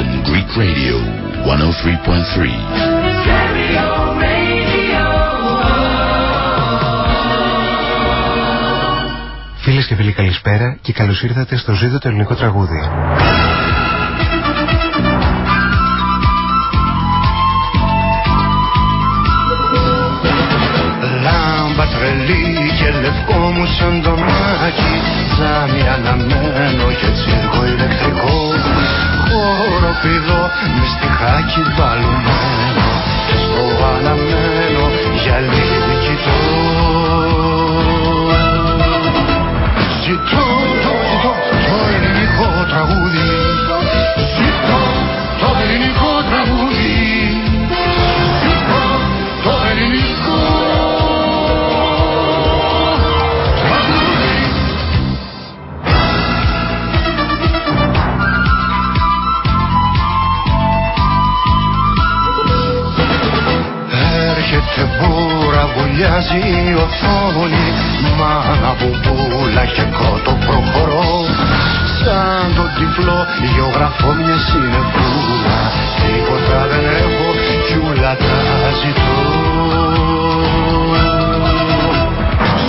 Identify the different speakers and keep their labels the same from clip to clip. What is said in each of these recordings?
Speaker 1: London Greek Radio 103.3.
Speaker 2: Φίλες και φίλοι καλησπέρα και καλώς ήρθατε στο ζήτο το ελληνικό τραγούδι.
Speaker 3: Λάμπα τρελή και λευκό μου σαν το μάκι Τζάμι αναμένο και τσίρκο ηλεκτρικό Χοροπηδό μες στιχάκι μπαλουμένο Και στο αναμένο γυαλί κοιτώ Ζητώ, το ζητώ το ελληνικό τραγούδι. Ζητώ το ελληνικό βουλιάζει η οθόνη Μάνα μπουμπούλα και κότο προχωρώ. Σαν τον τυφλό γεωγραφώ μια συνεπούλα Τίποτα δεν έχω κι ούλα τα ζητώ.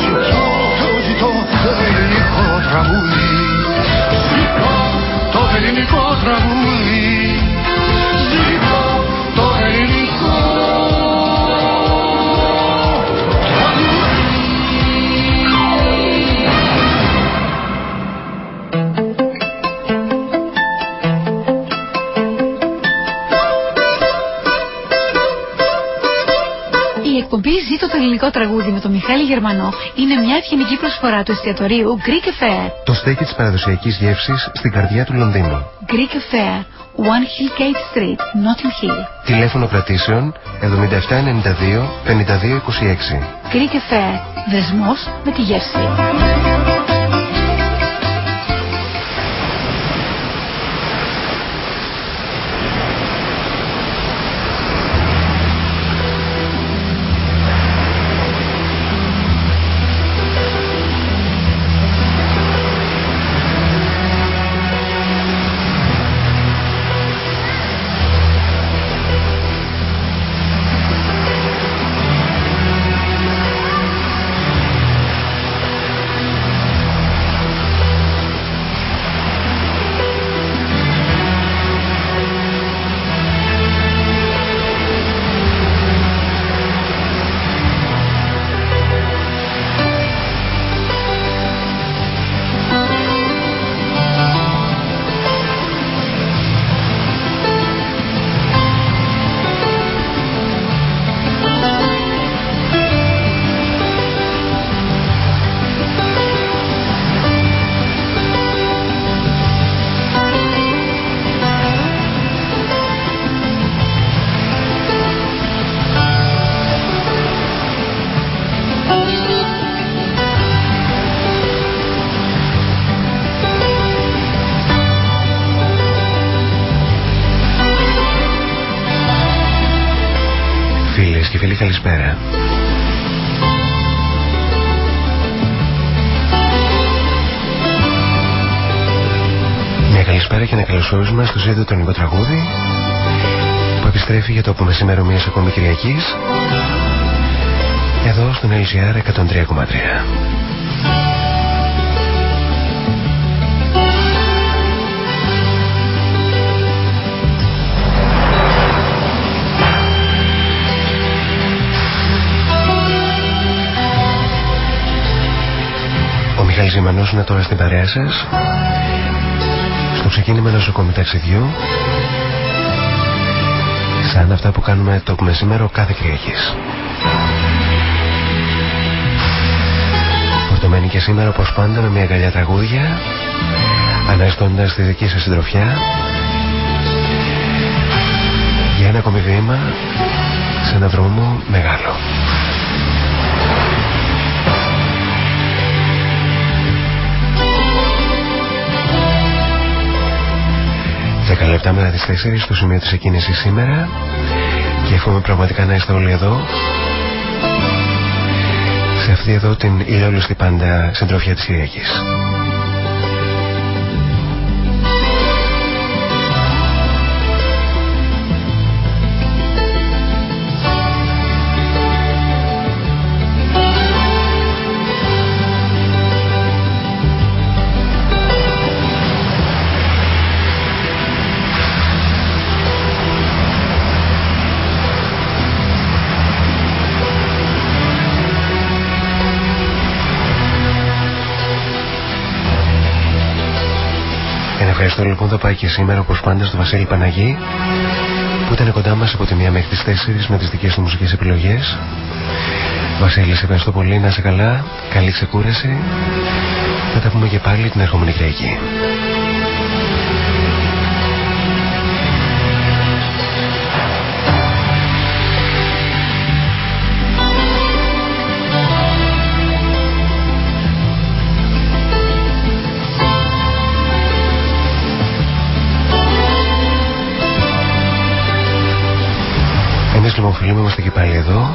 Speaker 3: Ζητώ, το ζητώ το ελληνικό τραγούδι. Ζητώ το ελληνικό τραγούδι
Speaker 4: τον Μιχάλη Γερμανό είναι μια ευγενική προσφορά του εστιατορίου Greek Affair.
Speaker 2: Το στέκι της παραδοσιακής γεύσης στην καρδιά του Λονδίνου.
Speaker 4: Greek Affair, One Hill Gate Street, Notting Hill.
Speaker 2: Τηλέφωνο κρατήσεων 7792 5226.
Speaker 4: Greek Affair, δεσμός με τη γεύση.
Speaker 2: Καλησπέρα και ένα καλωσόρισμα στο ζήτο το ελληνικό τραγούδι που επιστρέφει για το που μεσημέρο μιας ακόμη Κυριακής εδώ στον LGR 103,3. Ο Μιχάλης Ζημανός είναι τώρα στην παρέα σας στο ξεκίνημα ενός ακόμη ταξιδιού σαν αυτά που κάνουμε το μεσημέρο κάθε Κυριακής. Φορτωμένη και σήμερα όπως πάντα με μια αγκαλιά τραγούδια αναζητώντας τη δική σας συντροφιά για ένα ακόμη βήμα σε ένα δρόμο μεγάλο. Δέκα λεπτά μετά τις 4 στο σημείο της εκκίνησης σήμερα και εύχομαι πραγματικά να είστε όλοι εδώ σε αυτή εδώ την ηλιόλουστη πάντα συντροφιά της Κυριακής. Ευχαριστώ λοιπόν θα πάει και σήμερα όπως πάντα στο Βασίλη Παναγί που ήταν κοντά μας από τη μία μέχρι τις 4 με τις δικές του μουσικές επιλογές. Βασίλη, σε ευχαριστώ πολύ, να είσαι καλά, καλή ξεκούραση. Θα τα πούμε και πάλι την ερχόμενη Κυριακή. Εμείς λοιπόν φίλοι είμαστε και πάλι εδώ.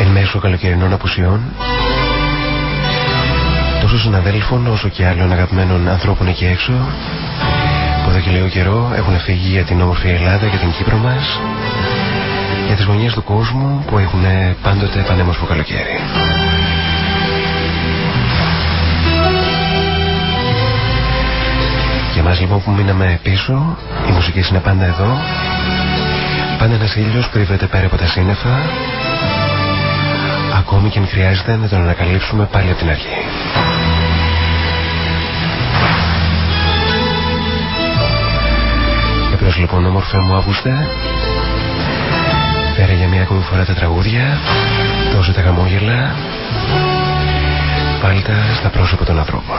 Speaker 2: Εν μέσω καλοκαιρινών απουσιών. Τόσο συναδέλφων όσο και άλλων αγαπημένων ανθρώπων εκεί έξω που εδώ και λίγο καιρό έχουν φύγει για την όμορφη Ελλάδα, για την Κύπρο μας για τις γωνιές του κόσμου που έχουν πάντοτε πανέμορφο καλοκαίρι. Για μας λοιπόν που μείναμε πίσω, η μουσική είναι πάντα εδώ Πάντα ένας ήλιος κρύβεται πέρα από τα σύννεφα Ακόμη και αν χρειάζεται να τον ανακαλύψουμε πάλι από την αρχή. Εμπρός λοιπόν όμορφε μου Αύγουστε Φέρε για μια ακόμη φορά τα τραγούδια Δώσε τα χαμόγελα Πάλι τα στα πρόσωπα των ανθρώπων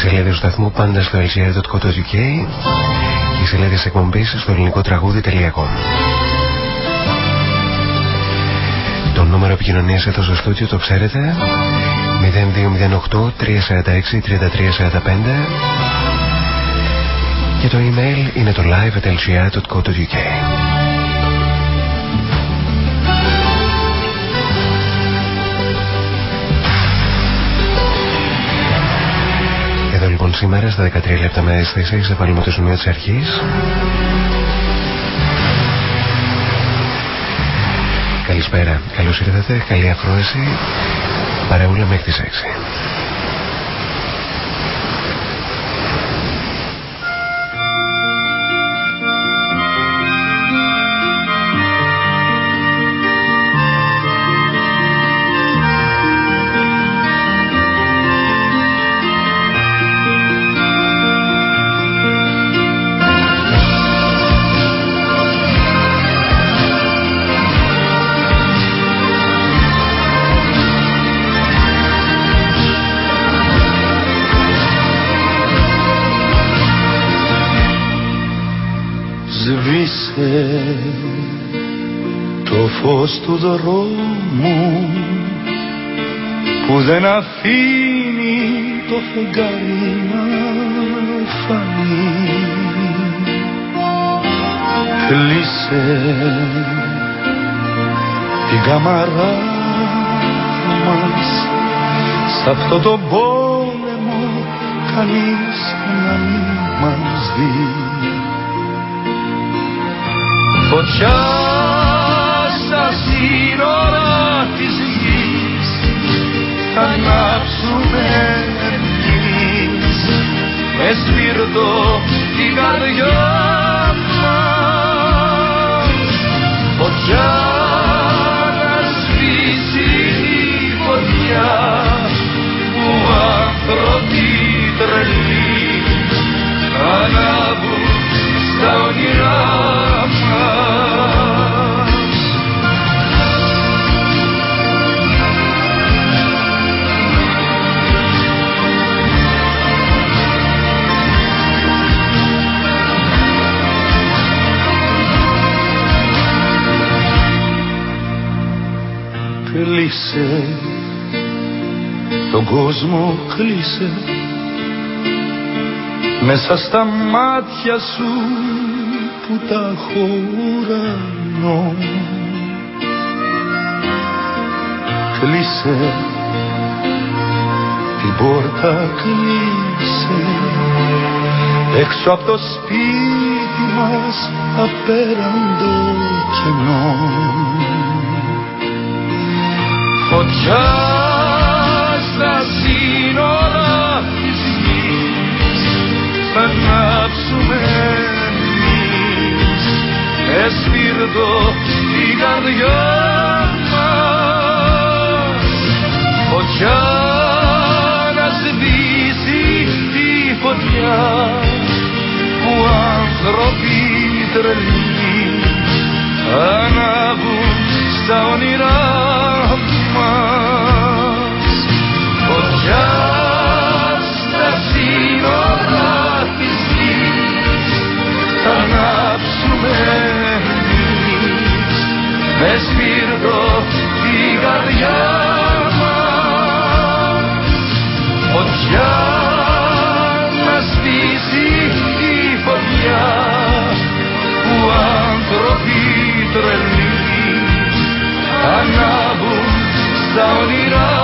Speaker 2: σελίδα του σταθμού πάντα στο lcr.co.uk και οι σελίδες εκπομπής στο ελληνικό τραγούδι.com Το νούμερο επικοινωνίας εδώ στο στούτιο το ξέρετε 0208 346 3345 και το email είναι το live.lcr.co.uk λοιπόν σήμερα στα 13 λεπτά με τις 4 θα βάλουμε το σημείο της αρχής. Καλησπέρα, καλώς ήρθατε, καλή αφρόεση, παρεούλα μέχρι τις 6.
Speaker 5: Του δρόμου που δεν αφήνει το φεγγάρι να φανεί. Κλείσε την καμαρά μας σ' αυτό το πόλεμο κανείς να μην μας δει. Φωτιά ανάψουμε εμείς με σπίρτο την καρδιά κόσμο κλείσε. Μέσα στα μάτια σου που τα χωρανώ κλείσε. Την πόρτα κλείσε. Έξω από το σπίτι μας απέραντο κενό. Φωτιά στα σύνορα της γης. Θα κάψουμε εμείς. Εσφύρτο η καρδιά μας. Φωτιά να σβήσει τη φωτιά που άνθρωποι τρελοί ανάβουν στα όνειρά με σφυρτό την καρδιά μας. Φωτιά να σβήσει η φωτιά που άνθρωποι τρελοί ανάβουν στα όνειρά.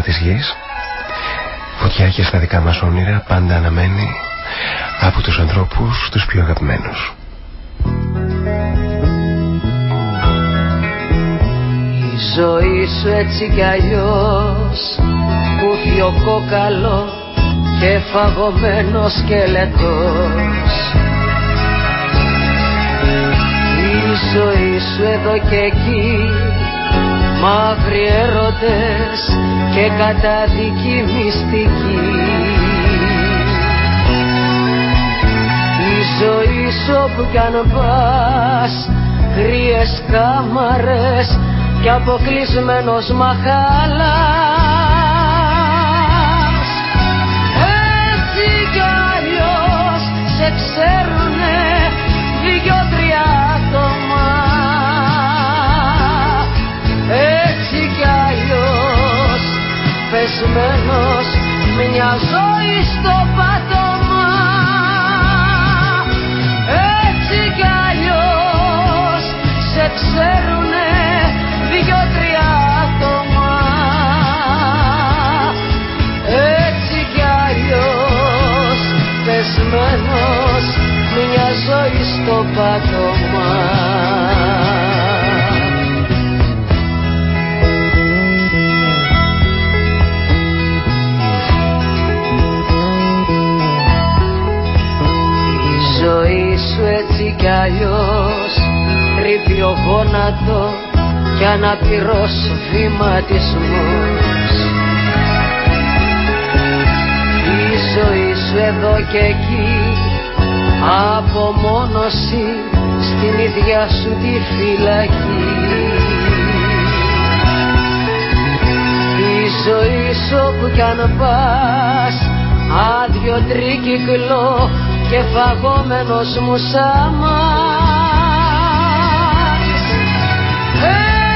Speaker 2: Της γης. Φωτιά και στα δικά μας όνειρα πάντα αναμένει από τους ανθρώπους τους πιο αγαπημένους.
Speaker 6: Η ζωή σου έτσι κι αλλιώς ο κόκαλος και φαγωμένος σκελετός. Η ζωή σου εδώ και εκεί μαύροι έρωτες και κατάδικη μυστική. Η ζωή σου όπου κι αν πας κρύες κάμαρες και αποκλεισμένος μαχάλας. Έτσι κι αλλιώς σε ξέρουνε πεσμένος μια ζωή στο πάτωμα. Έτσι κι αλλιώς σε ξέρουνε δυο-τρία άτομα. Έτσι κι αλλιώς πεσμένος μια ζωή κι αλλιώς. Κρύβει ο γόνατο κι αναπηρός βηματισμός. Η ζωή σου εδώ και εκεί απομόνωση στην ίδια σου τη φυλακή. Η ζωή σου όπου κι αν πας άδειο τρίκυκλο και φαγόμενος μου σάμα.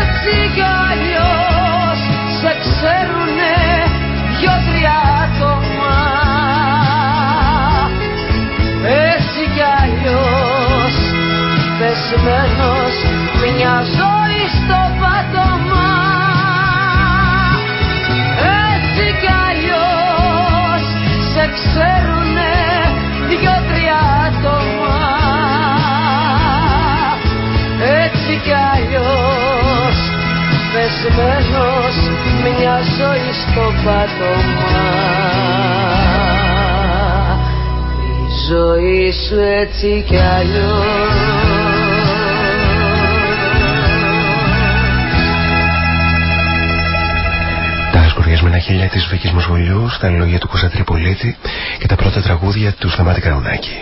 Speaker 6: Έτσι κι αλλιώς σε ξέρουνε δυο-τρία άτομα. Έτσι κι αλλιώς πεσμένος μια ζωή στο πάτωμα. Έτσι κι αλλιώς σε ξέρουνε πεσμένος μια ζωή στο πάτωμα η ζωή σου έτσι κι αλλιώς
Speaker 2: σκουριασμένα χίλια της Βίκης Μοσβολιούς στα λόγια του Κωνσταντρή Πολίτη και τα πρώτα τραγούδια του Σταμάτη Καρουνάκη.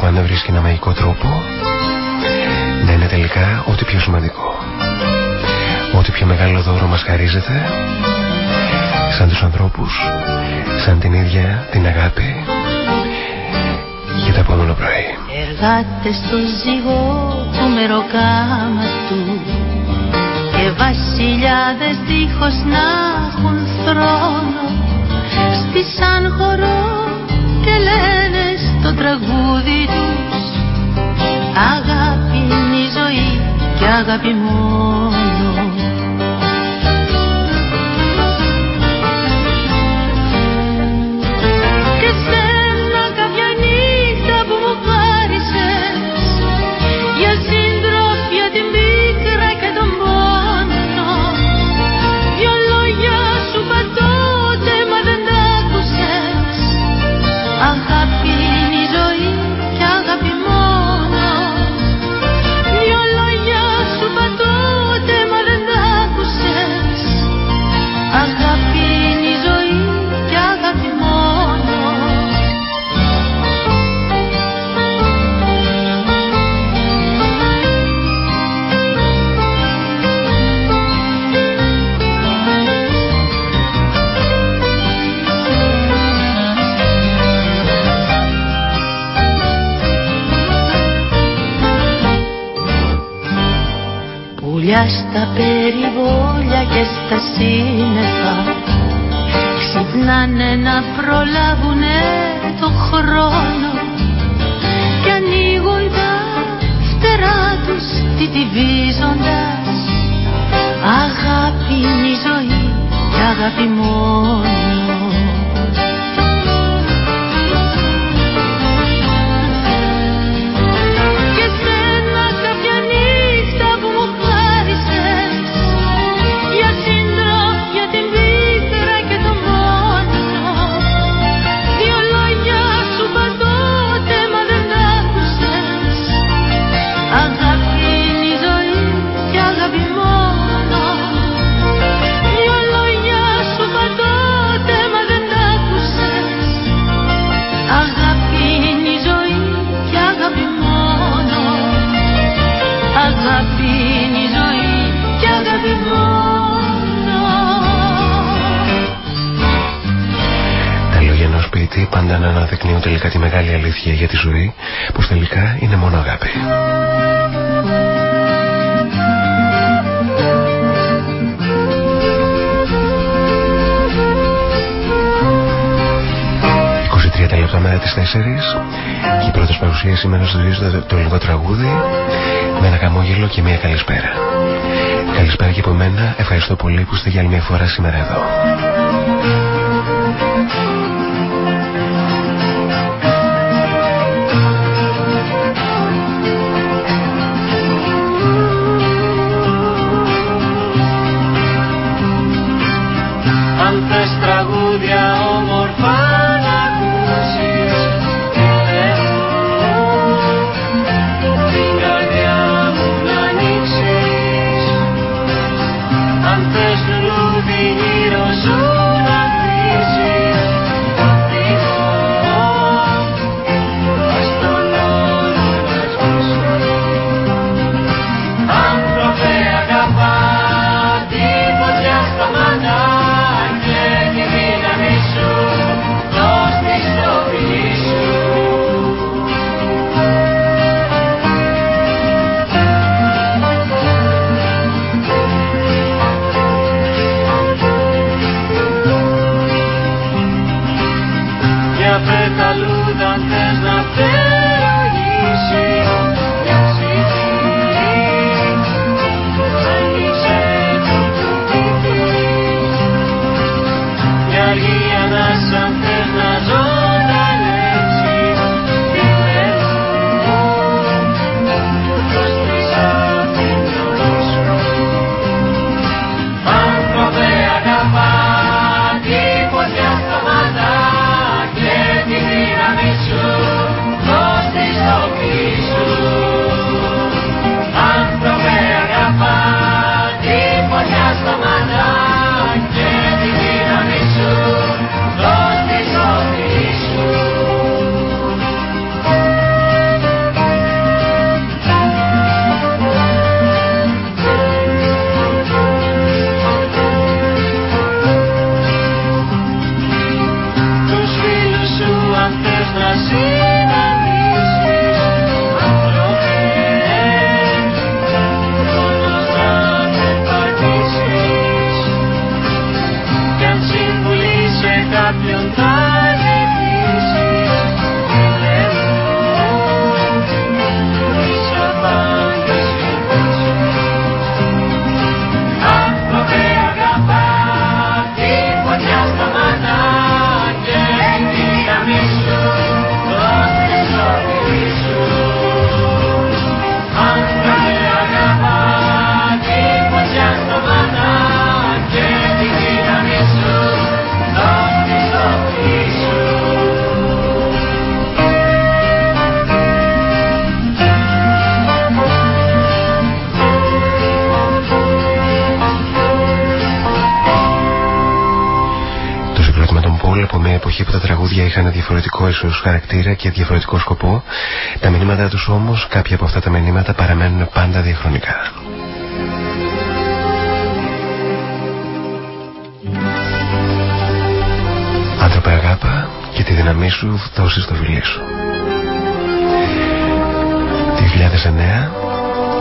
Speaker 2: Που πάντα βρίσκει ένα μαγικό τρόπο να είναι τελικά ό,τι πιο σημαντικό. Ό,τι πιο μεγάλο δώρο μας χαρίζεται σαν τους ανθρώπους, σαν την ίδια την αγάπη για το επόμενο πρωί.
Speaker 7: Εργάτες στο ζυγό του μεροκάματου και βασιλιάδες δίχως να έχουν θρόνο σαν χορό και λένε στο τραγούδι τους αγάπη είναι η ζωή και αγάπη μόνο ξυπνάνε να προλάβουνε το χρόνο. Και ανοίγουν τα φτερά τους τιτιβίζοντας αγάπη είναι η ζωή και αγάπη μόνο
Speaker 8: πάντα να αναδεικνύουν τελικά τη μεγάλη αλήθεια για τη ζωή, πως τελικά είναι μόνο αγάπη. τα λεπτά μέρα τις 4 και η πρώτη παρουσία σήμερα στο το, το ελληνικό τραγούδι με ένα χαμόγελο και μια καλησπέρα. Καλησπέρα και από μένα, ευχαριστώ πολύ που είστε για άλλη μια φορά σήμερα εδώ. ίσως χαρακτήρα και διαφορετικό σκοπό. Τα μηνύματα τους όμως, κάποια από αυτά τα μηνύματα παραμένουν πάντα διαχρονικά. Άνθρωπε αγάπα και τη δύναμή σου δώσεις το φιλί σου.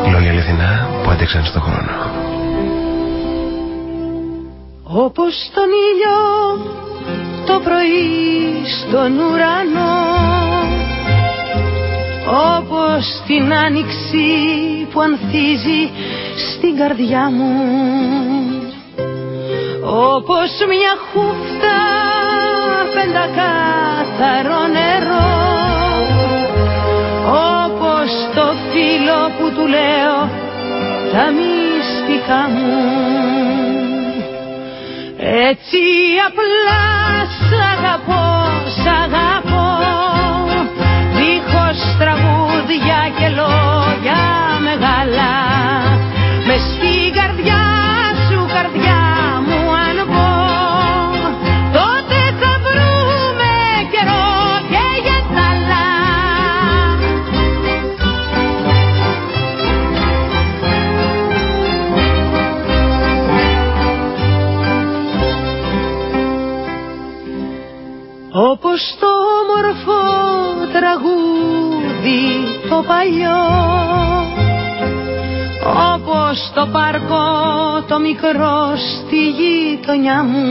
Speaker 8: 2009, λόγια αληθινά που άντεξαν στον χρόνο.
Speaker 9: Όπως τον ήλιο το πρωί στον ουρανό όπως την άνοιξη που ανθίζει στην καρδιά μου. Όπως μια χούφτα πεντακάθαρο νερό όπως το φίλο που του λέω τα μυστικά μου. Έτσι απλά τραγούδια και λόγια μεγάλα Όπως το πάρκο το μικρό στη γειτονιά μου.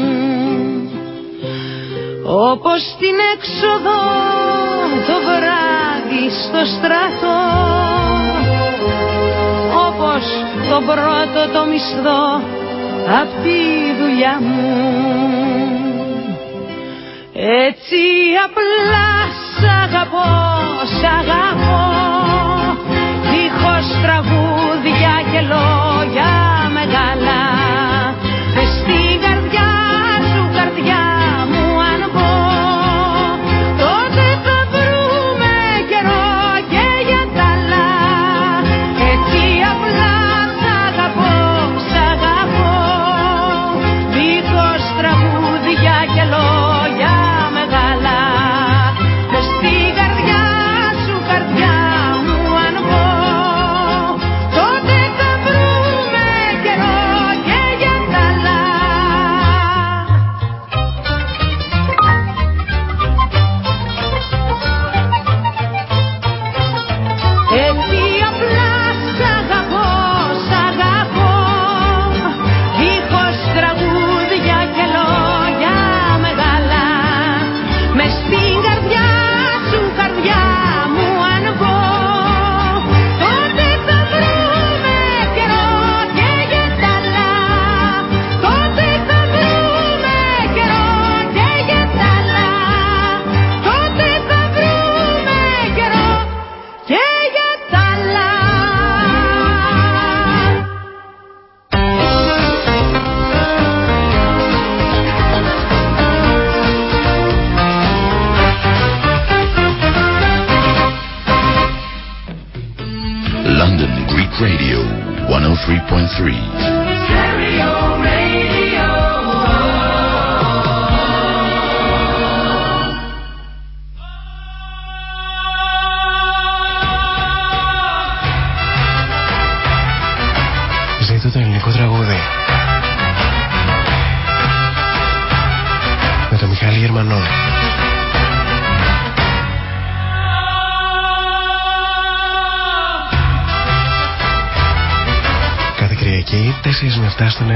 Speaker 9: Όπως την έξοδο το βράδυ στο στρατό. Όπως το πρώτο το μισθό απ' τη δουλειά μου. Έτσι απλά σ' αγαπώ, σ' αγαπώ. Δίχως τραγούδια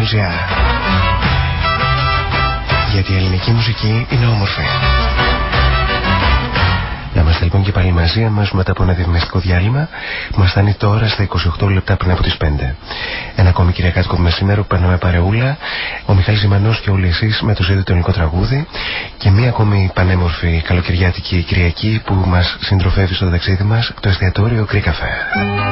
Speaker 2: με 7 στον LGR. Γιατί η ελληνική μουσική είναι όμορφη. Να είμαστε λοιπόν και πάλι μαζί αμέσως μετά από ένα διαφημιστικό διάλειμμα που μας φτάνει τώρα στα 28 λεπτά πριν από τις 5. Ένα ακόμη κυριακάτικο μεσήμερο που περνάμε παρεούλα, ο Μιχάλης Ζημανός και όλοι εσείς με το ζήτητο ελληνικό τραγούδι και μία ακόμη πανέμορφη καλοκαιριάτικη Κυριακή που μας συντροφεύει στο ταξίδι μας το εστιατόριο Greek Affair.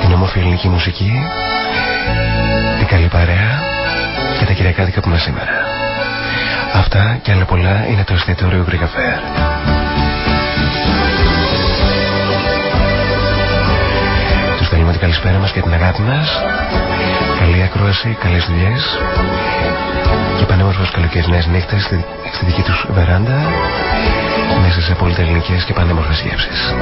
Speaker 2: την όμορφη ελληνική μουσική, την καλή παρέα και τα κυριακάδικα που μας σήμερα. Αυτά και άλλα πολλά είναι το εστιατόριο Greek Affair. Τους θέλουμε την καλησπέρα μας και την αγάπη μας. Καλή ακρόαση, καλές δουλειές και πανέμορφες καλοκαιρινές νύχτες στη, δική τους βεράντα μέσα σε πολυτεχνικές και πανέμορφες γεύσεις.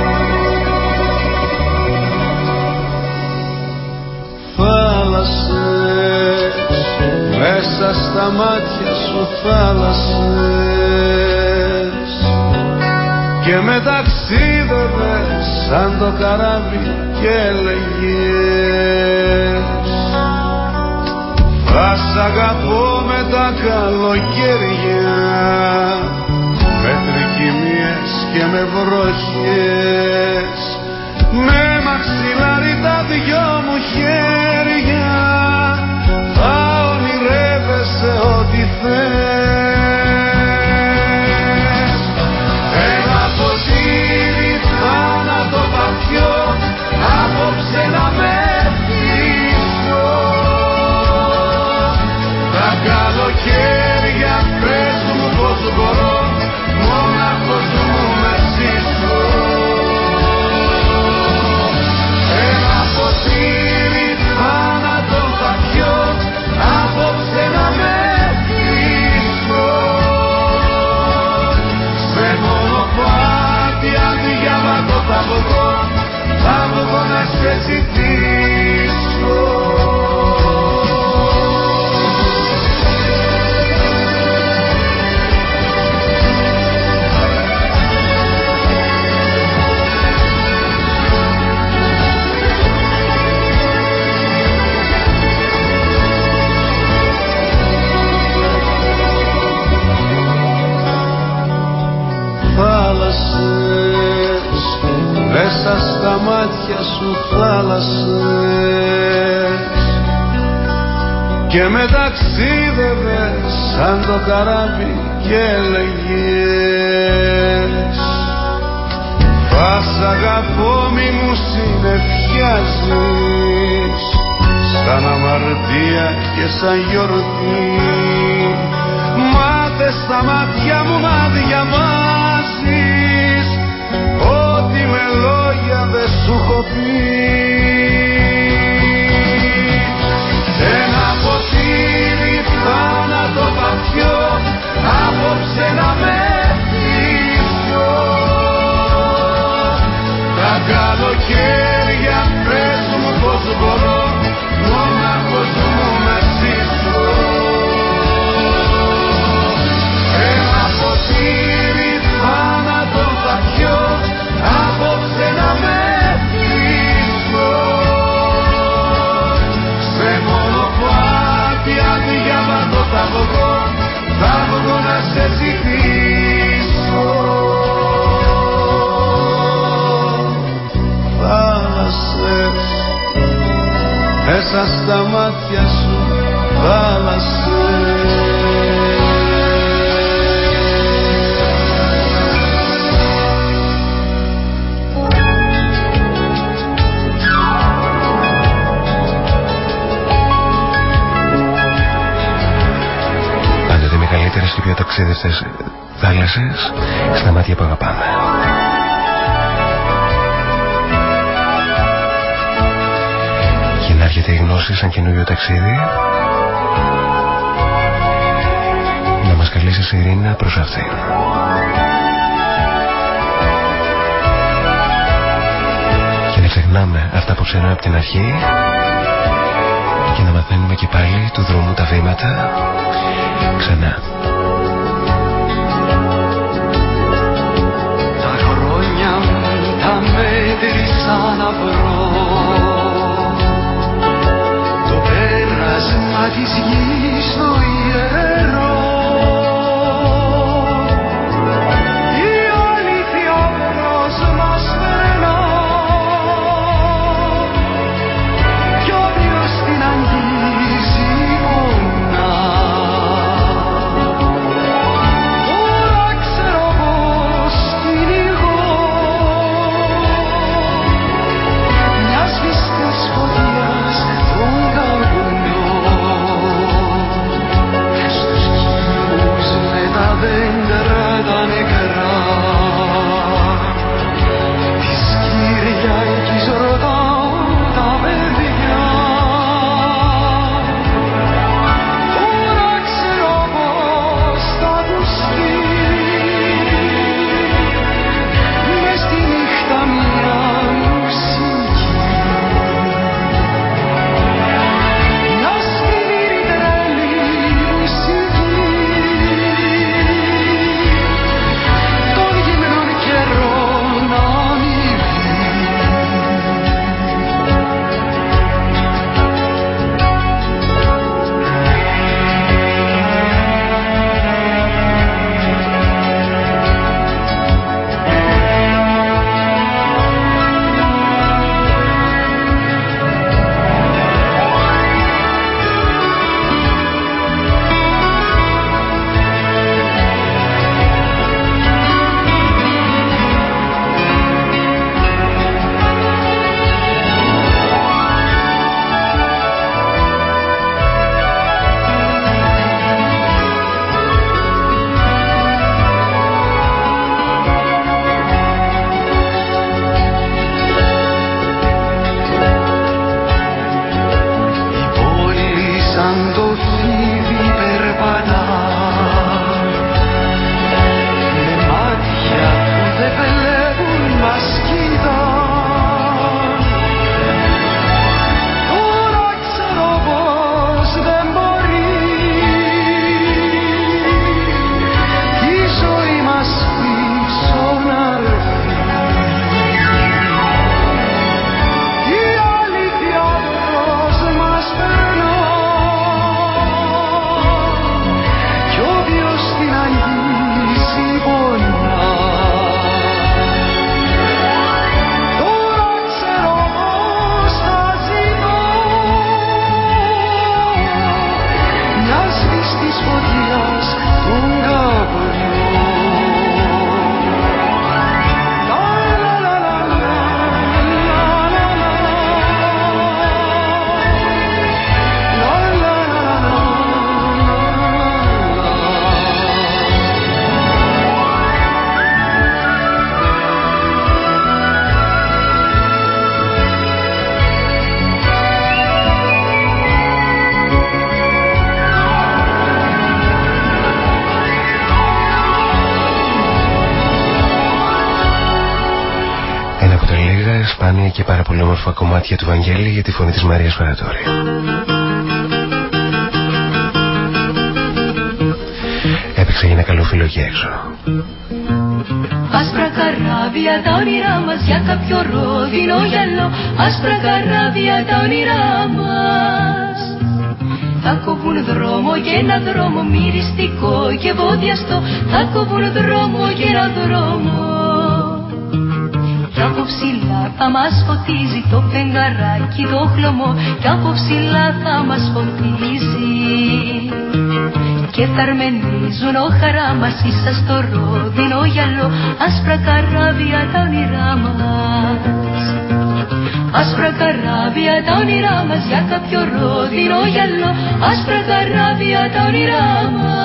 Speaker 10: Θάλασσες μέσα στα μάτια σου θάλασσες. Και με ταξίδευες σαν το καράβι και έλεγες. Θα σ' αγαπώ με τα καλοκαίρια με τρικυμίες και με βροχές. Με μαξιλάρι τα δυο βγω να και με ταξίδευες σαν το καράβι και έλεγες θα σ' αγαπώ μη μου συνεφιάζεις σαν αμαρτία και σαν γιορτή. Μάθε στα μάτια μου να διαβάζεις Ό,τι με λόγια δεν σου έχω πει μέσα στα μάτια σου θάλασσες
Speaker 2: Πάντοτε οι μεγαλύτερες και πιο ταξίδευτες θάλασσες στα μάτια που αγαπάμε. Έρχεται η γνώση σαν καινούριο ταξίδι; Να μας καλέσει σε ειρήνα προς αυτήν. Και να ξεχνάμε αυτά που ξέρουμε από την αρχή και να μαθαίνουμε και πάλι του δρόμου τα βήματα ξανά.
Speaker 10: Τα χρόνια μου τα μέτρησα να βρω της γης στο
Speaker 2: ιερός κομμάτια του Βαγγέλη για τη φωνή της Μαρίας Παρατόρη. Έπαιξε για ένα καλό φίλο εκεί έξω.
Speaker 7: Άσπρα καράβια τα όνειρά μας για κάποιο ρόδινο γυαλό Άσπρα καράβια τα όνειρά μας Θα κόβουν δρόμο και ένα δρόμο μυριστικό και βόδιαστο Θα κόβουν δρόμο και ένα δρόμο Κι από ψηλά θα μας φωτίζει το πενγαράκι το χλωμό. Κι από ψηλά θα μας φωτίζει. Και θα αρμενίζουν ο χαρά μας ίσα στο ρόδινο γυαλό. Άσπρα καράβια τα όνειρά μας. Άσπρα καράβια τα όνειρά μας για κάποιο ρόδινο γυαλό. Άσπρα καράβια τα όνειρά μας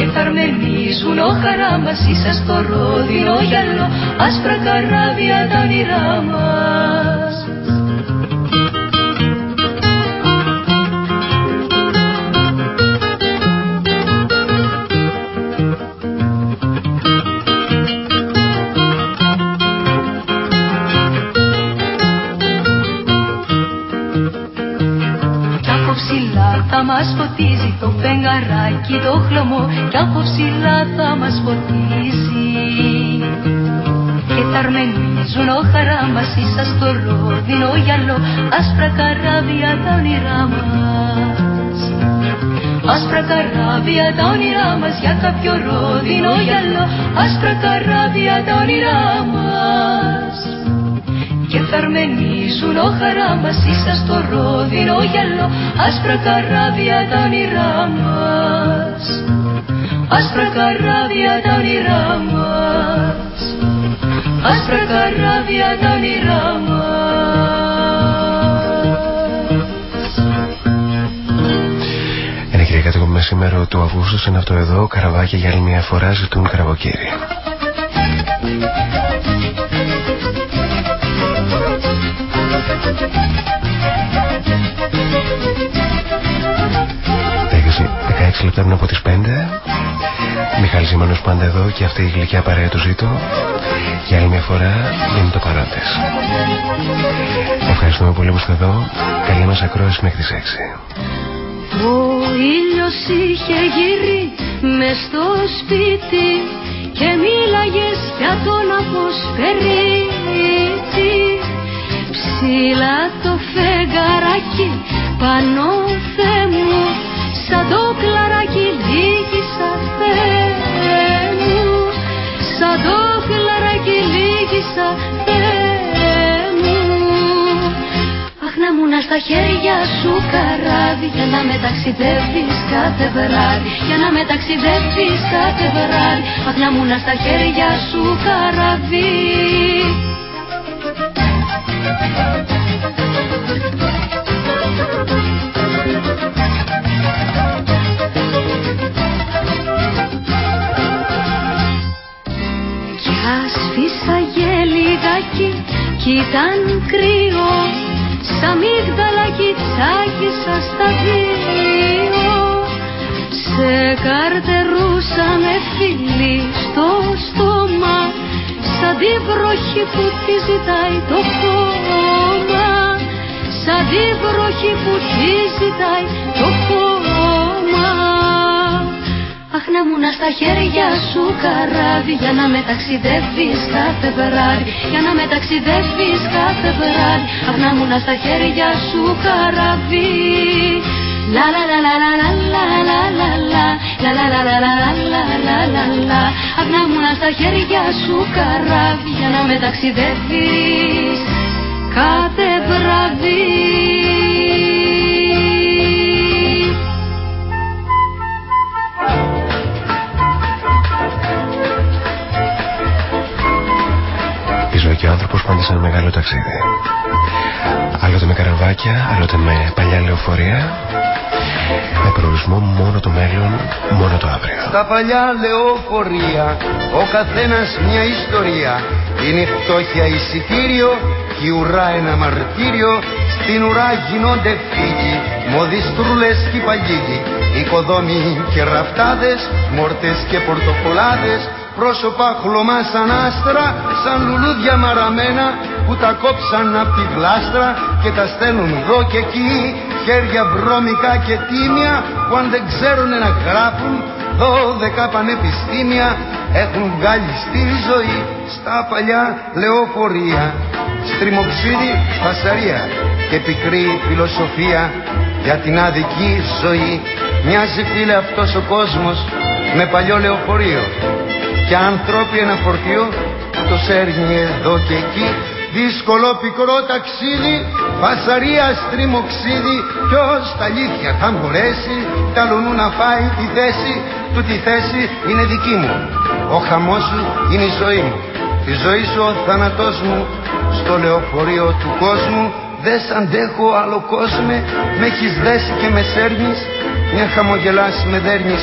Speaker 7: και θα αρμενίζουν ο χαρά μας ίσα στο ρόδινο γυαλό άσπρα καράβια τα όνειρά μας πενγαράκι το χλωμό κι από ψηλά θα μας φωτίζει και θα αρμενίζουν ο χαρά μας ίσα στο ρόδινο γυαλό άσπρα καράβια τα όνειρά μας. Άσπρα καράβια τα όνειρά μας για κάποιο ρόδινο γυαλό άσπρα καράβια τα όνειρά μας. Και θα αρμενίζουν ο χαρά μας ίσα στο ρόδινο γυαλό άσπρα καράβια τα όνειρά μας άσπρα καράβια τα όνειρά μας. Άσπρα καράβια τα όνειρά μας.
Speaker 2: Είναι Κυριακά το μεσημέρο του Αυγούστου είναι αυτό εδώ καραβάκια για άλλη μια φορά ζητούν καραβοκύρι. Λεπτά από τις 5 Μιχάλης Ζημάνος πάντα εδώ και αυτή η γλυκιά παρέα του ζήτω για άλλη μια φορά είναι το παρόντες Ευχαριστούμε πολύ που είστε εδώ. Καλή μας ακρόαση μέχρι τις 6
Speaker 7: Ο ήλιος είχε γύρει μες στο σπίτι και μίλαγες για τον αποσπερίτη. Ψηλά το φεγγαράκι πάνω Θεέ μου σαν το κλαράκι λίγησα στα χέρια σου καράβι για να με ταξιδεύεις κάθε βράδυ. Για να με ταξιδεύεις κάθε βράδυ. Αχ να μου στα χέρια σου καράβι κι ήταν κρύο Σαν μίγδαλα τσάκισα στα δύο. Σε καρτερούσα με φίλη στο στόμα Σαν τη βροχή που τη ζητάει το χώμα. Σαν τη βροχή που τη ζητάει το χώμα Αχ να μου στα χέρια σου καράβι Για να με ταξιδεύεις κάθε βράδυ Για να με ταξιδεύεις κάθε βράδυ Αχ να μου στα χέρια σου καράβι Λα λα λα λα λα λα λα λα λα λα λα λα λα λα λα λα λα Αχ να μου στα χέρια σου καράβι Για να με ταξιδεύεις κάθε βράδυ
Speaker 2: και ο άνθρωπος πάντα σε ένα μεγάλο ταξίδι. Άλλοτε με καραβάκια, άλλοτε με παλιά λεωφορεία. Με προορισμό μόνο το μέλλον, μόνο το αύριο.
Speaker 11: Στα παλιά λεωφορεία, ο καθένας μια ιστορία. Είναι φτώχεια εισιτήριο και η ουρά ένα μαρτύριο. Στην ουρά γινόνται φύγοι, μοδιστρούλες και παγίδι. Οικοδόμοι και ραφτάδες, μόρτες και πορτοκολάδες πρόσωπα χλωμά σαν άστρα σαν λουλούδια μαραμένα που τα κόψαν από τη γλάστρα και τα στέλνουν εδώ και εκεί. Χέρια βρώμικα και τίμια που αν δεν ξέρουν να γράφουν δώδεκα πανεπιστήμια έχουν βγάλει στη ζωή. Στα παλιά λεωφορεία στριμοξίδι φασαρία και πικρή φιλοσοφία για την άδικη ζωή. Μοιάζει φίλε αυτός ο κόσμος με παλιό λεωφορείο και ανθρώπι ένα φορτίο που το σέρνει εδώ και εκεί. Δύσκολο πικρό ταξίδι φασαρία στριμοξίδι ποιος τα αλήθεια θα μπορέσει καλονού να φάει τη θέση του τη θέση είναι δική μου. Ο χαμός σου είναι η ζωή μου. Τη ζωή σου ο θάνατός μου στο λεωφορείο του κόσμου. Δεν σ' αντέχω άλλο κόσμο με έχεις δέσει και με σέρνεις. Μια χαμογελάς με δέρνεις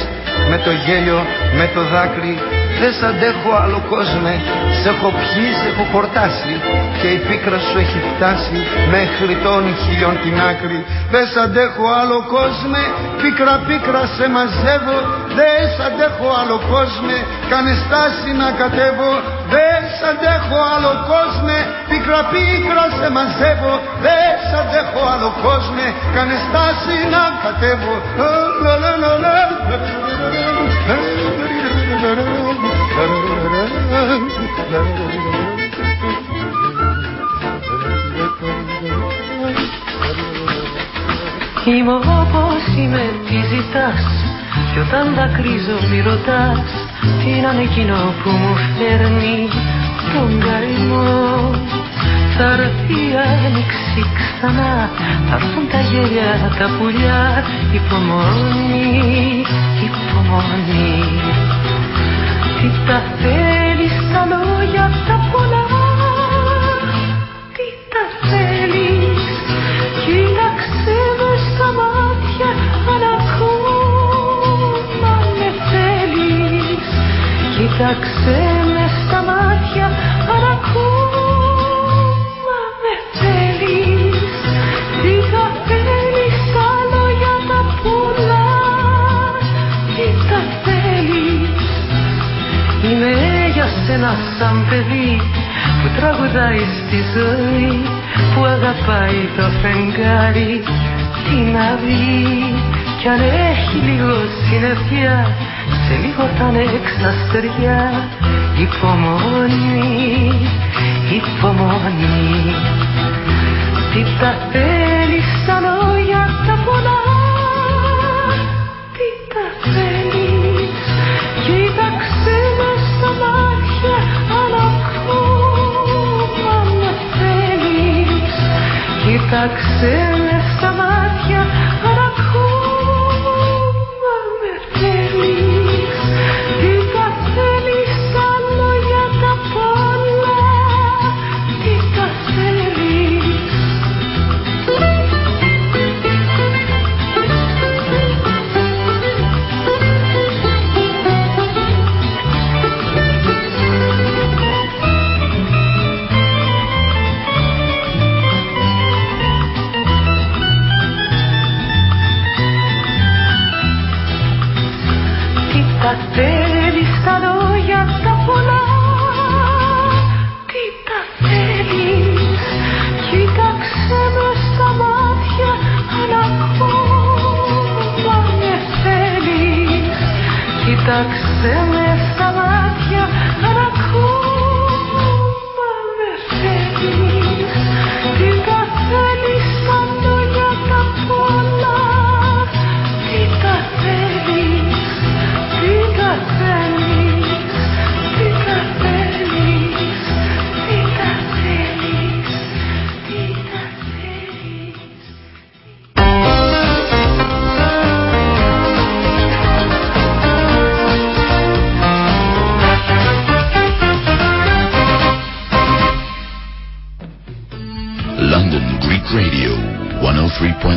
Speaker 11: με το γέλιο, με το δάκρυ δεν σ' αντέχω άλλο κόσμο Σε έχω πιει, σε έχω χορτάσει Και η πίκρα σου έχει φτάσει Μέχρι των χιλιών την άκρη Δεν σ' αντέχω άλλο κόσμο Πίκρα πίκρα σε μαζεύω Δεν σ' αντέχω άλλο κόσμο Κάνε στάση να κατέβω Δεν σ' αντέχω άλλο κόσμο Πίκρα πίκρα σε μαζεύω Δεν σ' αντέχω άλλο κόσμο Κάνε στάση να κατέβω
Speaker 12: Είμαι όπως είμαι, τι ζητάς. Κι όταν δακρύζω μη ρωτάς. Τι να είναι εκείνο που μου φέρνει τον καημό. Θα έρθει η άνοιξη ξανά. Θα έρθουν τα γέλια, τα πουλιά. Υπομονή, υπομονή. Τι τα θέλεις; τα λόγια τα πολλά Τι τα θέλεις Κοίταξε με στα μάτια αν ακόμα με θέλεις. Κοίταξε σένα σαν παιδί που τραγουδάει στη ζωή που αγαπάει το φεγγάρι την αυγή κι αν έχει λίγο συννεφιά σε λίγο θα είναι εξαστεριά. Υπομονή, υπομονή. Τι τα θέλεις τα λόγια τα πολλά κοίταξε με τα θέλεις τα λόγια τα πολλά Τι τα θέλεις. Κοίταξε με στα μάτια αν ακόμα με θέλεις. Κοίταξε με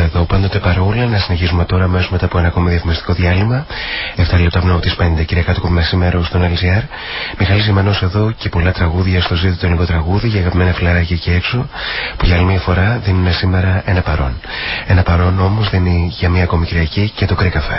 Speaker 13: Πάντοτε εδώ, πάντοτε παρόλα. Να συνεχίσουμε τώρα αμέσως μετά από ένα ακόμα διαφημιστικό διάλειμμα. 7 λεπτά από τι 50 κυρία κάτω μεσημέρω στον LGR. Μιχάλη Ζημανός εδώ και πολλά τραγούδια στο ζήτητο ελληνικό τραγούδι για αγαπημένα φλαράκια εκεί έξω που για άλλη μια φορά δίνουν σήμερα ένα παρόν. Ένα παρόν όμως δίνει για μια ακόμη Κυριακή και το κρύκαφέ.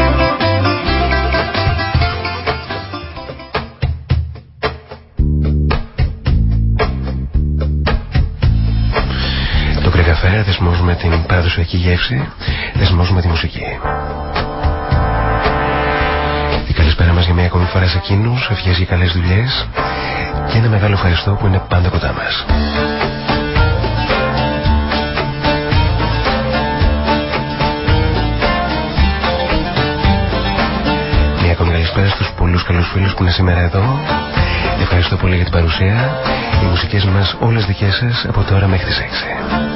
Speaker 13: Δεσμός με την παραδοσιακή γεύση, δεσμός με τη μουσική. Η καλησπέρα μας για μια ακόμη φορά σε εκείνους, ευχές για καλές δουλειές και ένα μεγάλο ευχαριστώ που είναι πάντα κοντά μας. Μια ακόμη καλησπέρα στους πολλούς καλούς φίλους που είναι σήμερα εδώ. Ευχαριστώ πολύ για την παρουσία. Οι μουσικές μας όλες δικές σας από τώρα μέχρι τις 6.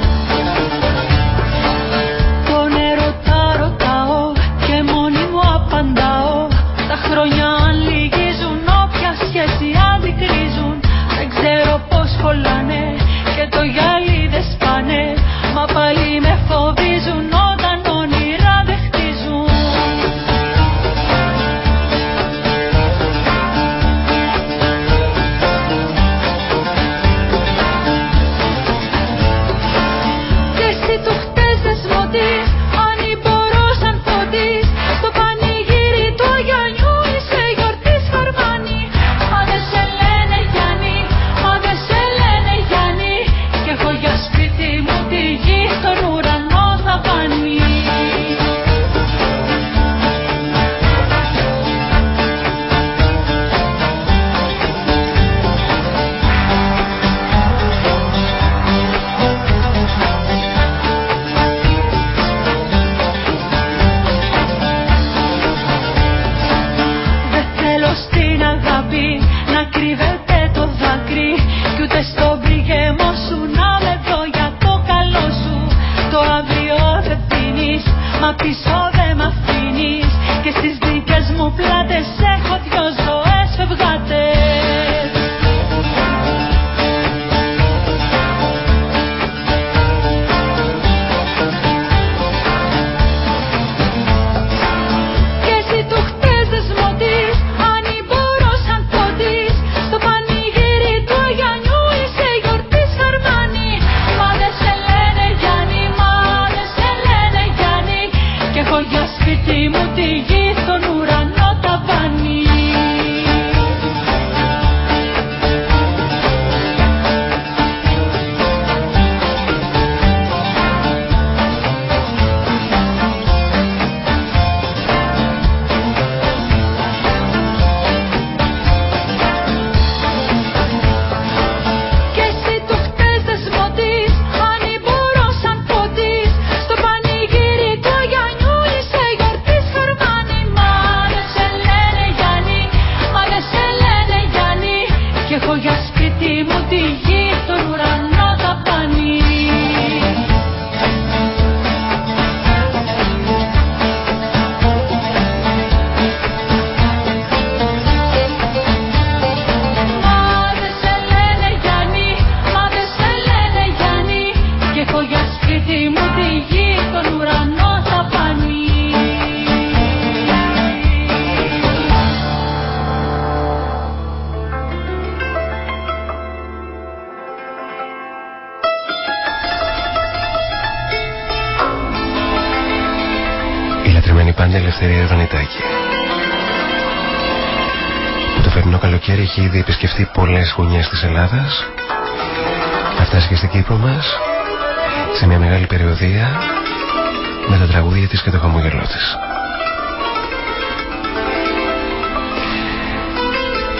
Speaker 13: Τα τραγούδια της και το χαμόγελό της.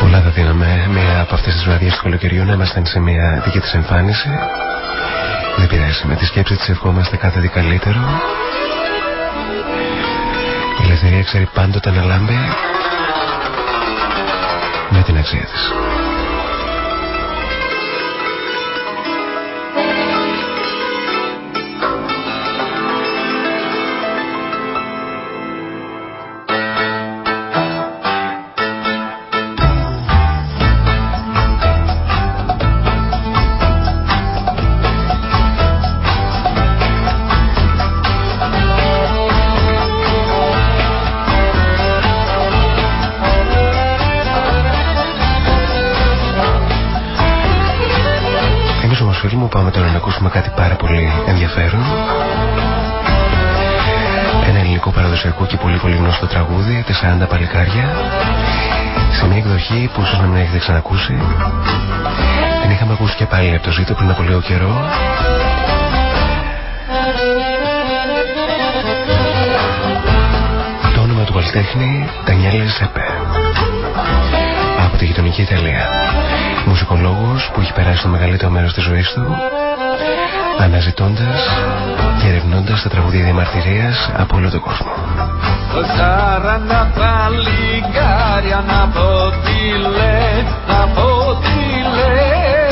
Speaker 13: Πολλά θα δίναμε μια από αυτές τις βραδιές του καλοκαιριού να ήμασταν σε μια δική της εμφάνιση
Speaker 5: Δεν πειράζει, με τη σκέψη της ευχόμαστε κάθε δι καλύτερο. Η ελευθερία ξέρει πάντοτε να λάμπει με την αξία της. Ακούσουμε κάτι πάρα πολύ ενδιαφέρον. Ένα ελληνικό παραδοσιακό και πολύ πολύ γνωστό τραγούδι, τη 40 παλικάρια, σε μια εκδοχή που ίσως να μην έχετε ξανακούσει. Την είχαμε ακούσει και πάλι από το ζήτο πριν από λίγο καιρό. Το όνομα του καλλιτέχνη Τανιέλε Σεπέ από τη γειτονική Ιταλία. Μουσικολόγος που έχει περάσει το μεγαλύτερο μέρος της ζωής του αναζητώντας και ερευνώντας τα τραγουδία διαμαρτυρίας από όλο τον κόσμο.
Speaker 14: Ζάρα να παλικάρια να ποτήλε, να ποτήλε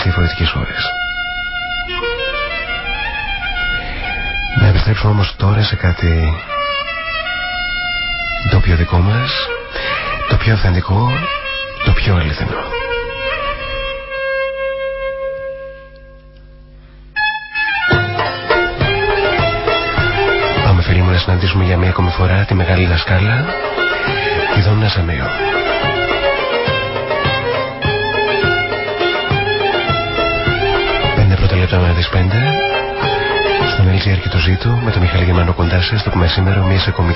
Speaker 14: από πολλές διαφορετικές χώρες. Να επιστρέψουμε όμως τώρα σε κάτι το πιο δικό μας, το πιο αυθεντικό, το πιο αληθινό. Πάμε φίλοι μου να συναντήσουμε για μία ακόμη φορά τη μεγάλη δασκάλα, τη Δόμνα Σαμίου. Λεπτά με τις πέντε στον Ελζιαρ και το Ζήτο με τον Μιχάλη Γερμανό κοντά σας το πούμε σήμερα μιας ακόμη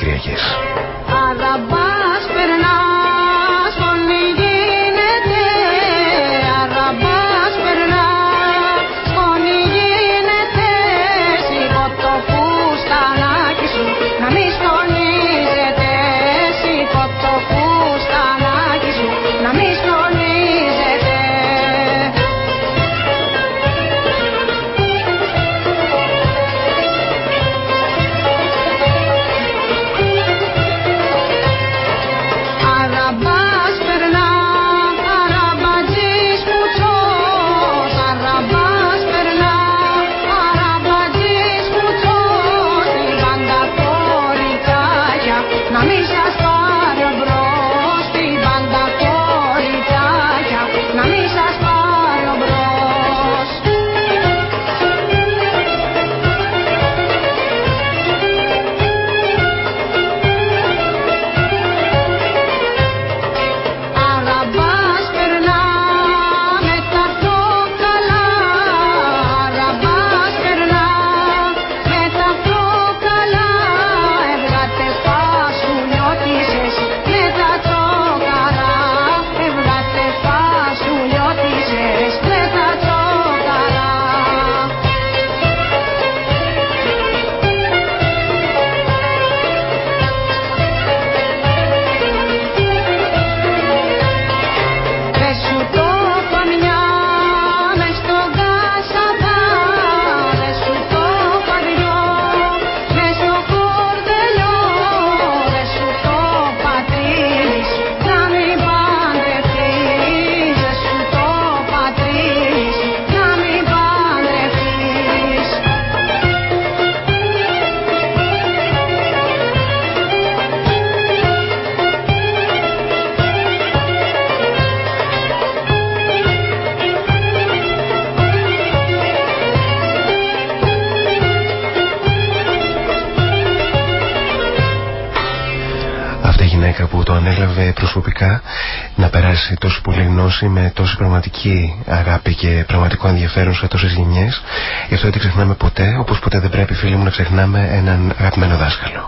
Speaker 14: Κυριακής. τόση πολύ γνώση με τόση πραγματική αγάπη και πραγματικό ενδιαφέρον σε τόσες γενιές γι' αυτό δεν ξεχνάμε ποτέ όπως ποτέ δεν πρέπει φίλοι μου να ξεχνάμε έναν αγαπημένο δάσκαλο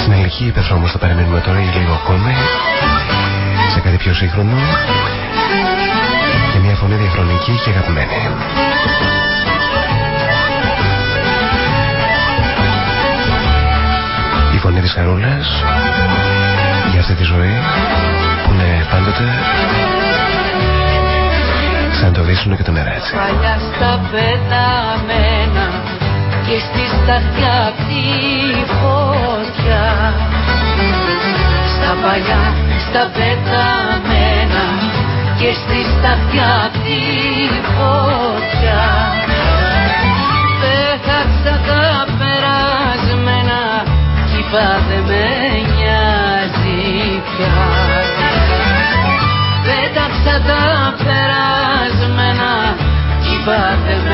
Speaker 14: Στην ελληνική υπεθρό όμως θα περιμένουμε τώρα για λίγο ακόμη σε κάτι πιο σύγχρονο μια φωνή διαχρονική και αγαπημένη. Η φωνή της Χαρούλας για αυτή τη ζωή που είναι πάντοτε σαν το δύσουνο και το νεράτσι.
Speaker 2: Παλιά στα πεταμένα και στη σταθιά απ' τη φωτιά στα παλιά στα πεταμένα και στη σταθιά τη φωτιά. Πέταξα τα περασμένα κι είπα δεν με νοιάζει πια. Πέταξα τα περασμένα κι είπα δεν με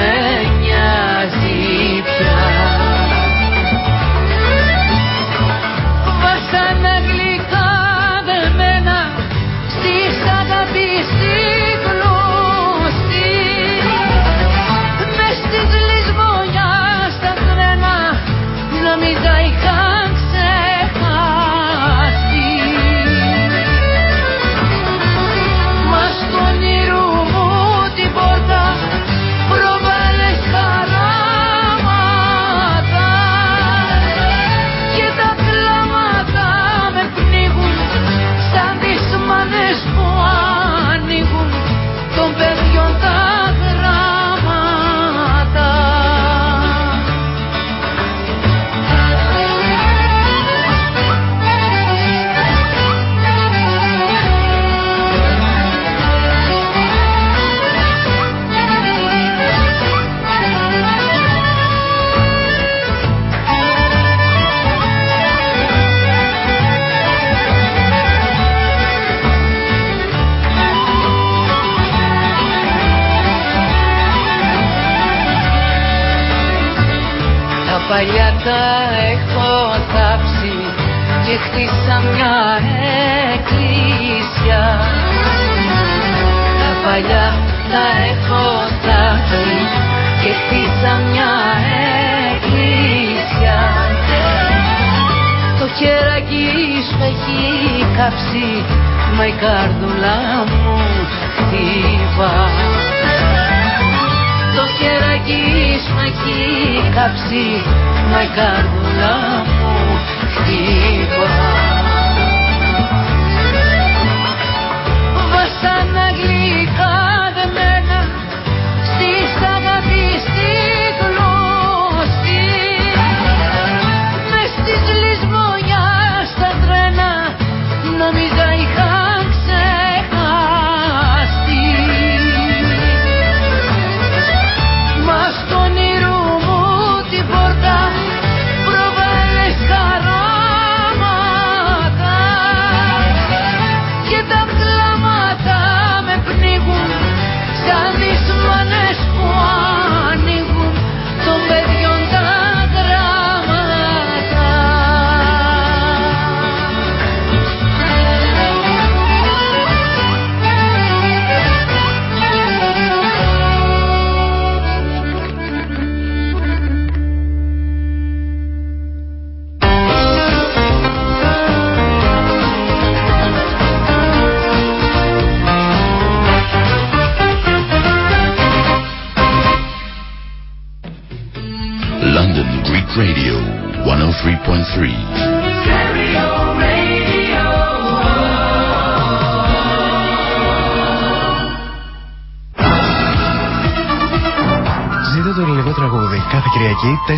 Speaker 6: τα έχω θάψει και χτίσα μια εκκλησιά. Τα παλιά τα έχω θάψει και χτίσα μια εκκλησιά. Το χεράκι σου έχει κάψει μα η καρδούλα μου χτύπα έχει κάψει μα η καρδούλα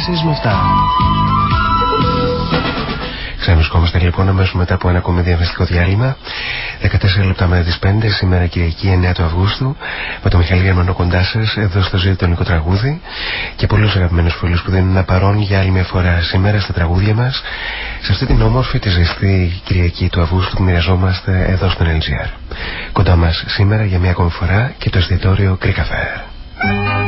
Speaker 2: Κυριακή 4 με 7. Ξαναβρισκόμαστε λοιπόν αμέσως μετά από ένα ακόμη διαβαστικό διάλειμμα. 14 λεπτά μετά τις 5, σήμερα Κυριακή 9 του Αυγούστου, με τον Μιχαήλ Γερμανό κοντά σας, εδώ στο Ζήτο το ελληνικό τραγούδι και πολλούς αγαπημένους φίλους που δίνουν ένα παρόν για άλλη μια φορά σήμερα στα τραγούδια μας, σε αυτή την όμορφη τη ζεστή Κυριακή του Αυγούστου που μοιραζόμαστε εδώ στον LGR. Κοντά μας σήμερα για μια ακόμη φορά και το εστιατόριο Greek Affair.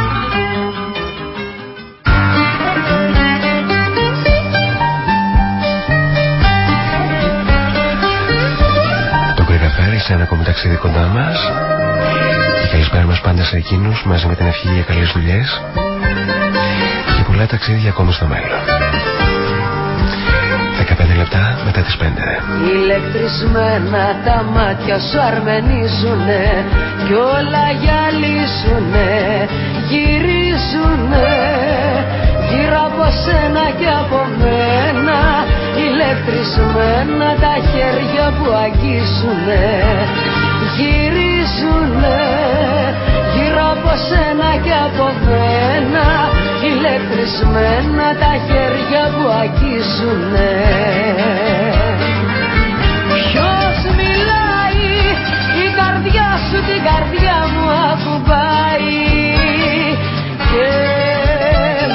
Speaker 2: Σε ένα ακόμη ταξίδι κοντά μας. Και καλησπέρα μας πάντα σε εκείνους μαζί με την ευχή για καλές δουλειές και πολλά ταξίδια ακόμη στο μέλλον. 15 λεπτά μετά τις 5.
Speaker 6: Ηλεκτρισμένα τα μάτια σου αρμενίζουνε κι όλα γυαλίζουνε, γυρίζουνε γύρω από σένα και από μένα ηλεκτρισμένα τα χέρια που αγγίζουνε. Γυρίζουνε. Γύρω από σένα και από μένα. Ηλεκτρισμένα τα χέρια που αγγίζουνε. Ποιος μιλάει η καρδιά σου την καρδιά μου ακουμπάει. Και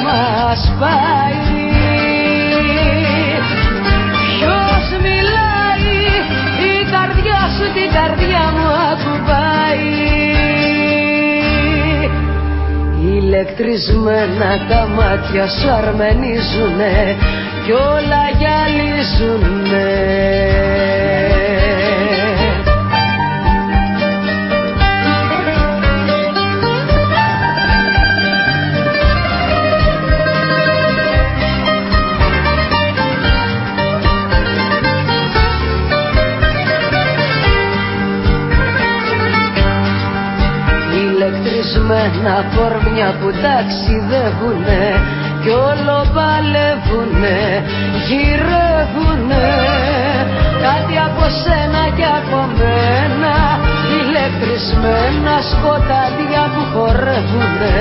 Speaker 6: μας πάει την καρδιά μου ακουμπάει. Ηλεκτρισμένα τα μάτια σου αρμενίζουνε κι όλα γυαλίζουνε Ηλεκτρισμένα κορμιά που ταξιδεύουνε κι όλο παλεύουνε, γυρεύουνε. Κάτι από σένα και από μένα ηλεκτρισμένα σκοτάδια που χορεύουνε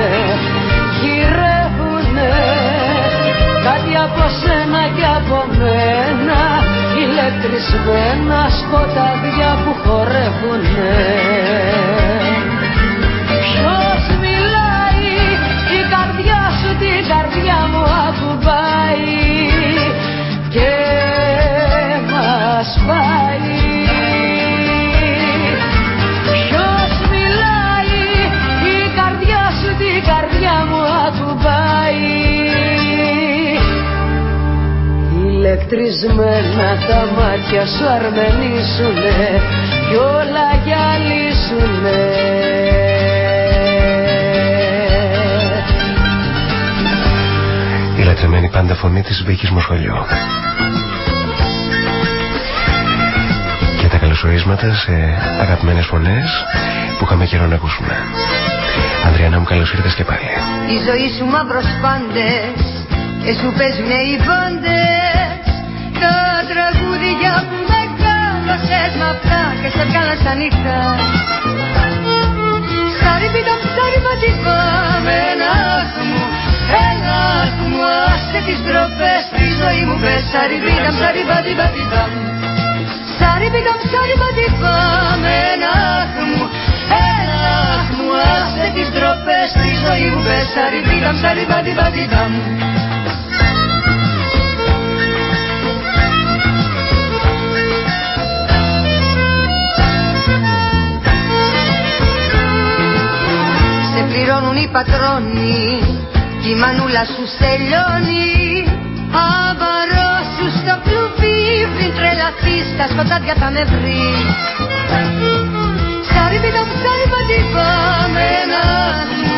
Speaker 6: γυρεύουνε. Κάτι από σένα και από ηλεκτρισμένα σκοτάδια που χορεύουνε μας πάει Ποιος μιλάει η καρδιά σου την καρδιά μου ακουμπάει Ηλεκτρισμένα τα μάτια σου αρμενήσουνε κι όλα γυαλίσουνε
Speaker 2: Η λατρεμένη πάντα φωνή της Βίκης Μοσχολιού. Και τα καλωσορίσματα σε αγαπημένες φωνές που είχαμε καιρό να ακούσουμε. Ανδριανά μου καλώς ήρθες και πάλι.
Speaker 15: Η ζωή σου μαύρος πάντες και σου παίζουνε οι πάντες τα τραγούδια που μεγάλωσες με αυτά και σε βγάλα στα νύχτα Σάρι πίτα σάρι πατήπα με ένα μου ένα μου άσε τις τροπές στη ζωή μου πες Σάρι πίτα σάρι πατήπα Σάρι πίτα σάρι πατήπα με ένα μου ένα μου άσε τις τροπές στη ζωή μου πες Σάρι πίτα σάρι πατήπα πληρώνουν οι πατρόνοι κι η μανούλα σου στελειώνει Αβαρό σου στο κλουβί πριν τρελαθείς τα σκοτάδια θα με βρει Σάρι πίτα μου, σάρι πατήπα με ένα μου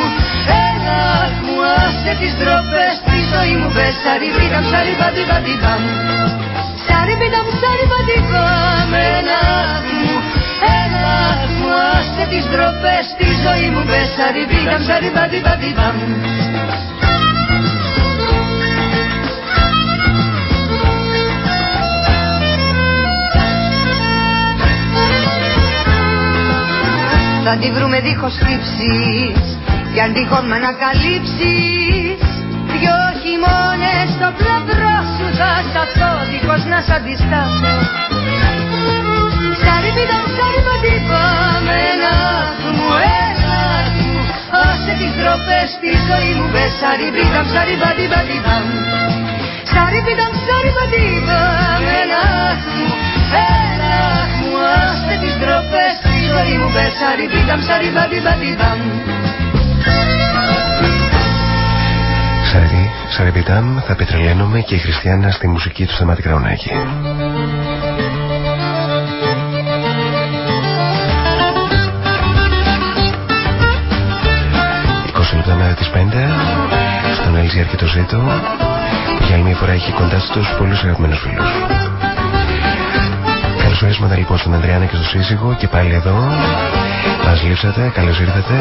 Speaker 15: Ένα μου άσε τις τροπές στη ζωή μου πες. Σάρι πίτα μου, σάρι πατήπα Σάρι πίτα μου, σάρι πατήπα με ένα μου Ένα μου άσε τις τροπές στη ζωή μου πες. Σάρι πίτα μου, σάρι πατήπα Θα τη βρούμε δίχως τύψεις Κι αν τυχόν με ανακαλύψεις. Δυο χειμώνες στο πλευρό σου θα σταθώ Δίχως να σ' αντισταθώ. Σάρι πίτα μου, σάρι πατήπα με ένα μου, ένα μου Άσε τις τροπές στη ζωή μου πες Σάρι πίτα μου, σάρι πατήπα Σάρι πίτα μου, σάρι πατήπα με ένα μου, ένα μου Άσε τις τροπές στη ζωή μου πες Σάρι πίτα μου, σάρι πατήπα
Speaker 2: Σαρδί, Σαρεπιτάμ, θα πετρελαίνομαι και η Χριστιανά στη μουσική του Σταμάτη Κραουνάκη. 20 λεπτά μέρα τις 5 στον Ελζιάρ και το Ζήτο που για άλλη μια φορά έχει κοντά στους πολλούς αγαπημένους φίλους. Καλωσορίσματα λοιπόν στον Ανδριάννα και στον σύζυγο και πάλι εδώ. Μας λείψατε, καλώς ήρθατε.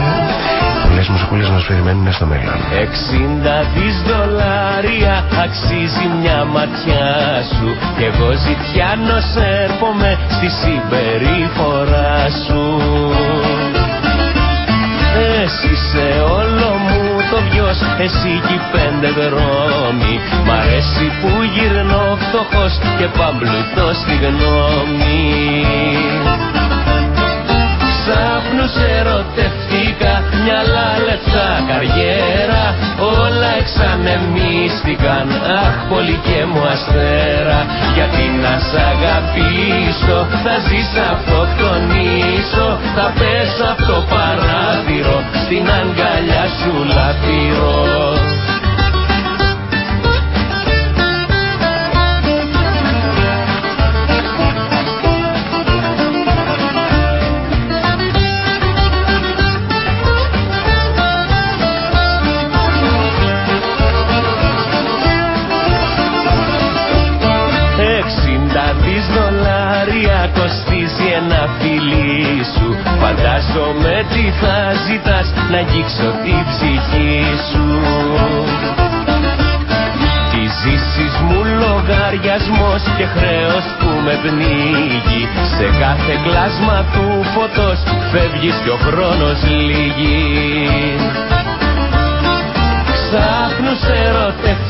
Speaker 2: Πολλές μουσικούλες μας περιμένουν στο μέλλον.
Speaker 16: 60 δις δολάρια αξίζει μια ματιά σου. Και εγώ ζητιάνος έρχομαι στη συμπεριφορά σου. Εσύ σε Εσύ κι πέντε δρόμοι Μ' αρέσει που γυρνώ φτωχός Και παμπλουτώ στη γνώμη. Ξάπνους ερωτευτήκα Μυαλά λεφτά καριέρα. Όλα εξανεμίστηκαν. Αχ πολύ και μου αστέρα. Γιατί να σ' αγαπήσω Θα ζεις αυτοκτονήσω Θα πέσω από το παράθυρο Στην αγκαλιά σου λαπυρός να αγγίξω την ψυχή σου. Τι ζήσεις μου λογαριασμός και χρέος που με πνίγει. Σε κάθε κλάσμα του φωτός φεύγεις και ο χρόνος λύγει. Ψάχνους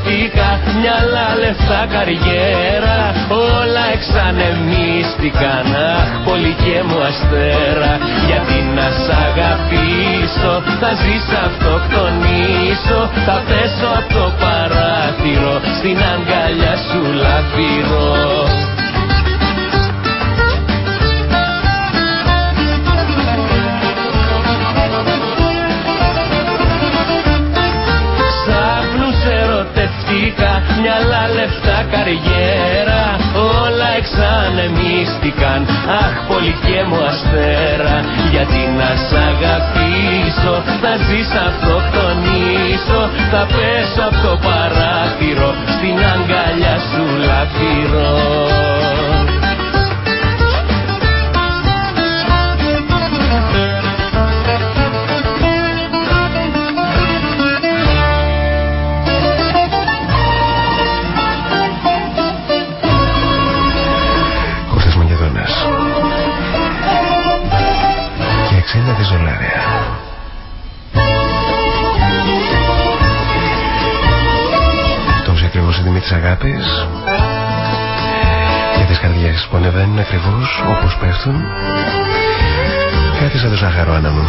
Speaker 16: ερωτευτικά Μυαλά λεφτά καριέρα. Όλα εξανεμίστηκαν Αχ πολύ και μου αστέρα. Γιατί να σ' αγαπήσω Θα ζεις αυτοκτονήσω Θα πέσω από το παράθυρο Στην αγκαλιά σου λαφυρό μυαλά, λεφτά, καριέρα. Όλα εξανεμίστηκαν. Αχ πολύ και μου αστέρα. Γιατί να σ' αγαπήσω Θα ζεις αυτοκτονήσω Θα πέσω από το παράθυρο Στην αγκαλιά σου λαφυρό
Speaker 10: αγάπης. Για τις καρδιές που ανεβαίνουν ακριβώς όπως πέφτουν. Κάτι σαν το ζάχαρο Άννα μου.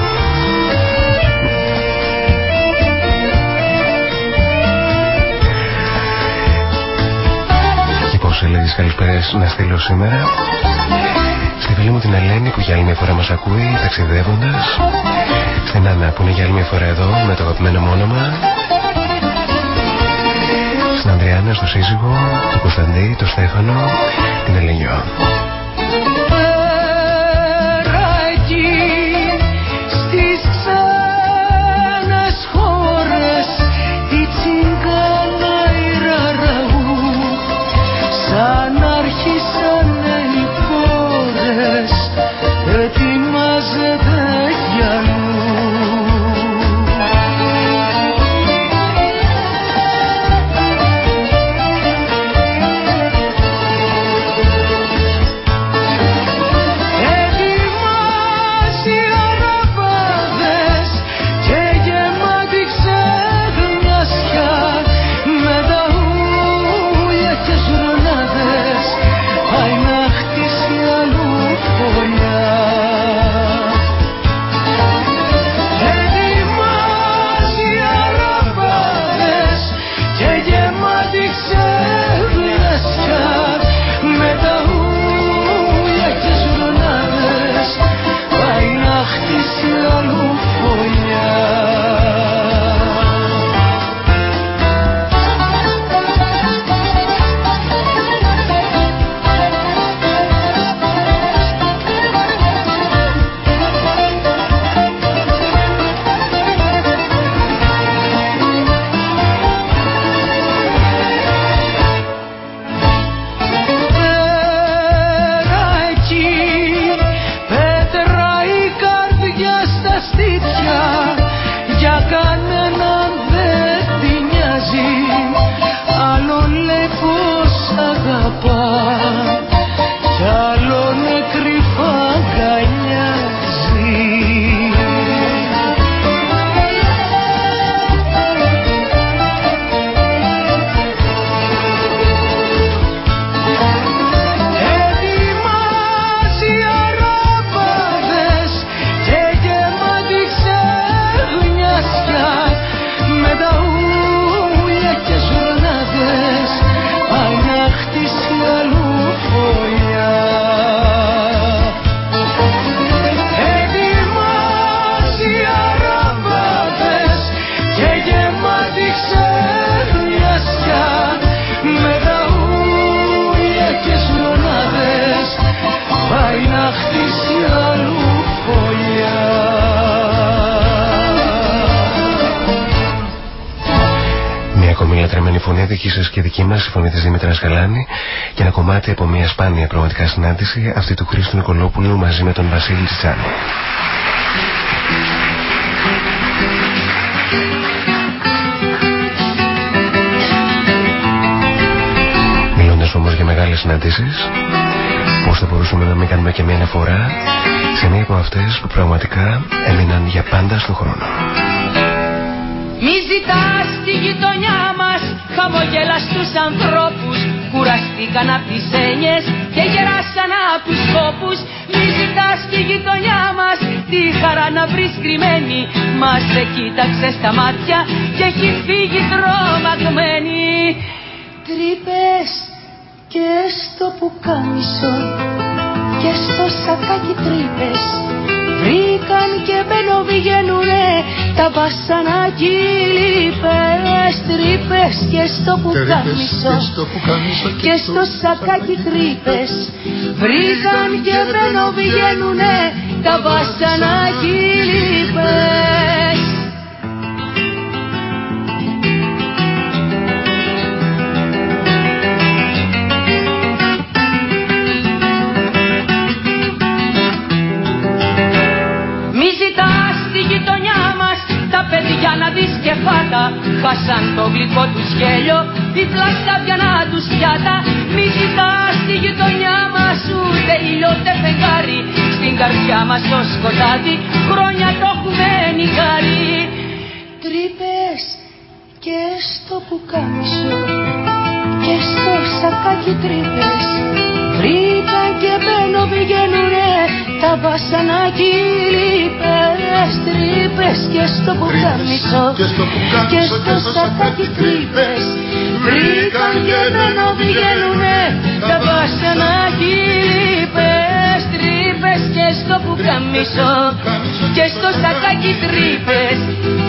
Speaker 10: Και πώς έλεγες καλησπέρες να στείλω σήμερα; Στη φίλη μου την Ελένη που για άλλη μια φορά μας ακούει ταξιδεύοντας. Στην Άννα που είναι για άλλη μια φορά εδώ με το αγαπημένο μου όνομα στην Ανδριάννα, στο σύζυγο, τον Κωνσταντή, τον Στέφανο, την Ελενιό. Φωνή τη Δήμητρα Γαλάνη και ένα κομμάτι από μια σπάνια πραγματικά συνάντηση, αυτή του Χρήστου Νικολόπουλου μαζί με τον Βασίλη Τσιτσάνη. Μιλώντα όμω για μεγάλε συναντήσει, πώ θα μπορούσαμε να μην κάνουμε και μια αναφορά σε μία από αυτέ που πραγματικά έμειναν για πάντα στον χρόνο.
Speaker 17: Μη ζητάς τη γειτονιά μας χαμογελαστούς ανθρώπους. Κουραστήκαν απ' τις έννοιες και γεράσαν απ' τους κόπους Μη ζητάς τη γειτονιά μας τη χαρά να βρεις κρυμμένη. Μας σε κοίταξε στα μάτια και έχει φύγει τρομαγμένη. Τρύπες και στο πουκάμισο και στο σακάκι τρύπες Βρήκαν και μπαίνω βγαίνουνε τα βασανά λίπες Τρύπες και στο πουκάμισο και στο σακάκι τρύπες. Βρήκαν και μπαίνω βγαίνουνε τα βασανά λίπες φάτα Χάσαν το γλυκό του γέλιο Δίπλα στα πιανά τους πιάτα. Μη ζητάς στη γειτονιά μας Ούτε ήλιο ούτε φεγγάρι. Στην καρδιά μας το σκοτάδι Χρόνια το έχουμε νυχάρι Τρύπες και στο πουκάμισο Και στο σακάκι τρύπες Βρήκαν και μπαίνω πηγαίνουνε τα βασανά λίπες τρύπες και στο πουκάμισο και στο σακάκι τρύπες. βρήκαν και δεν βγαίνουνε τα βασανά λίπες τρύπες και στο πουκάμισο και στο σακάκι τρύπες.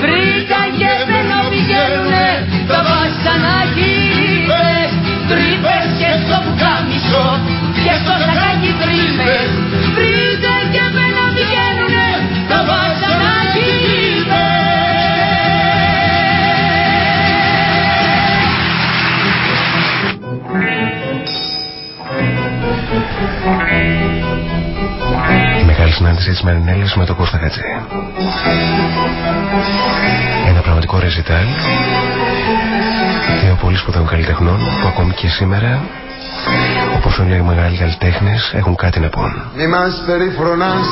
Speaker 17: βρήκαν και δεν βγαίνουνε τα βασανά λίπες τρύπες. και στο πουκάμισο
Speaker 2: συνάντηση της Μαρινέλης με τον Κώστα Κατζή. Ένα πραγματικό ρεζιτάλ δύο πολύ σπουδαίων καλλιτεχνών που ακόμη και σήμερα όπως όλοι οι μεγάλοι καλλιτέχνες έχουν κάτι να πούν.
Speaker 11: Μη μας περιφρονάς,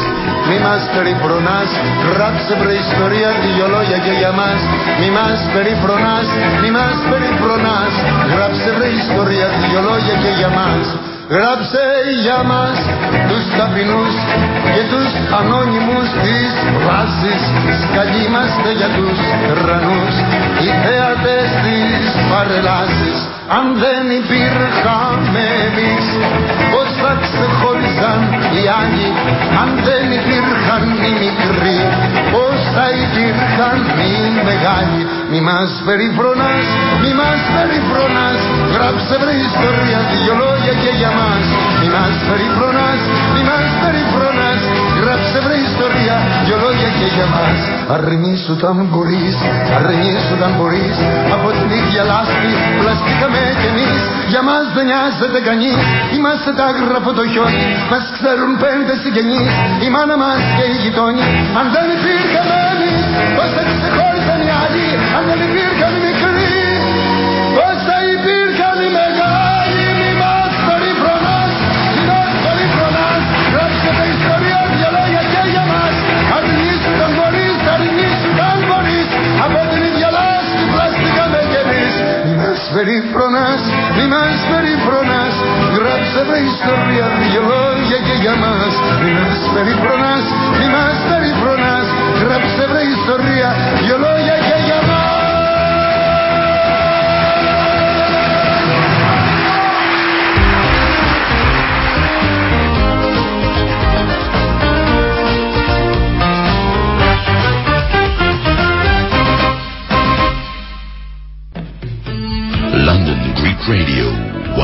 Speaker 11: μη μας περιφρονάς Γράψε προϊστορία δυο λόγια και για μας Μη μας περιφρονάς, μη μας περιφρονάς Γράψε προϊστορία δυο λόγια και για μας Γράψε για μας τους ταπεινούς και τους ανώνυμους της βάσης Σκαλί είμαστε για τους ρανούς, οι θέατες της παρελάσης. Αν δεν υπήρχαμε εμείς Πώς θα ξεχώριζαν οι άλλοι Αν δεν υπήρχαν οι μικροί Πώς θα υπήρχαν οι μεγάλοι; Μη μας περιφρονάς, μη μας περιφρονάς. Γράψε βρε ιστορία δυο λόγια και για μας. Μη μας περιφρονάς, μη μας περιφρονάς. Γράψε βρε ιστορία δυο λόγια και για μας. Αρνήσου όταν μπορείς, αρνήσου όταν μπορείς. Από την ίδια λάσπη πλαστήκαμε κι εμείς. Για μας δεν νοιάζεται κανείς. Είμαστε τα γραφό το χιόνι. Μας ξέρουν πέντε συγγενείς. Η μάνα μας και οι γειτόνι. Αν δεν υπήρχαν εμείς Πώς θα δεν υπήρχαν οι μικροί Πώς θα υπήρχαν οι μεγάλοι Μη μας περιφρονάς Μη μας περιφρονάς Γράψε τα ιστορία δυο λόγια και για μας. Αρνήσου τον μπορείς Αρνήσου τον μπορείς. Από την ίδια λάσπη πλαστήκαμε κι εμείς Μη μας περιφρονάς Μη μας περιφρονάς. Γράψε με ιστορία δυο λόγια και για μας. Μη μας περιφρονάς Μη μας περιφρονάς. Γράψε με ιστορία δυο λόγια και για μας
Speaker 1: Radio 103.3.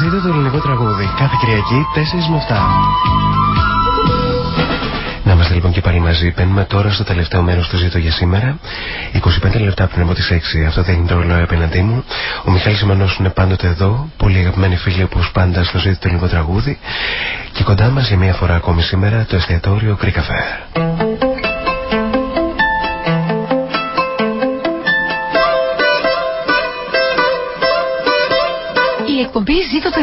Speaker 2: Ζήτω το ελληνικό τραγούδι κάθε Κυριακή 4 με 7. Να είμαστε λοιπόν και πάλι μαζί. Μπαίνουμε τώρα στο τελευταίο μέρος του ζήτω για σήμερα. 25 λεπτά πριν από τις 6. Αυτό δεν είναι το ρολόι απέναντί μου. Ο Μιχάλης Σιμανός είναι πάντοτε εδώ. Πολύ αγαπημένοι φίλοι όπως πάντα στο ζήτω το ελληνικό τραγούδι. Και κοντά μας για μία φορά ακόμη σήμερα το εστιατόριο Greek Cafe.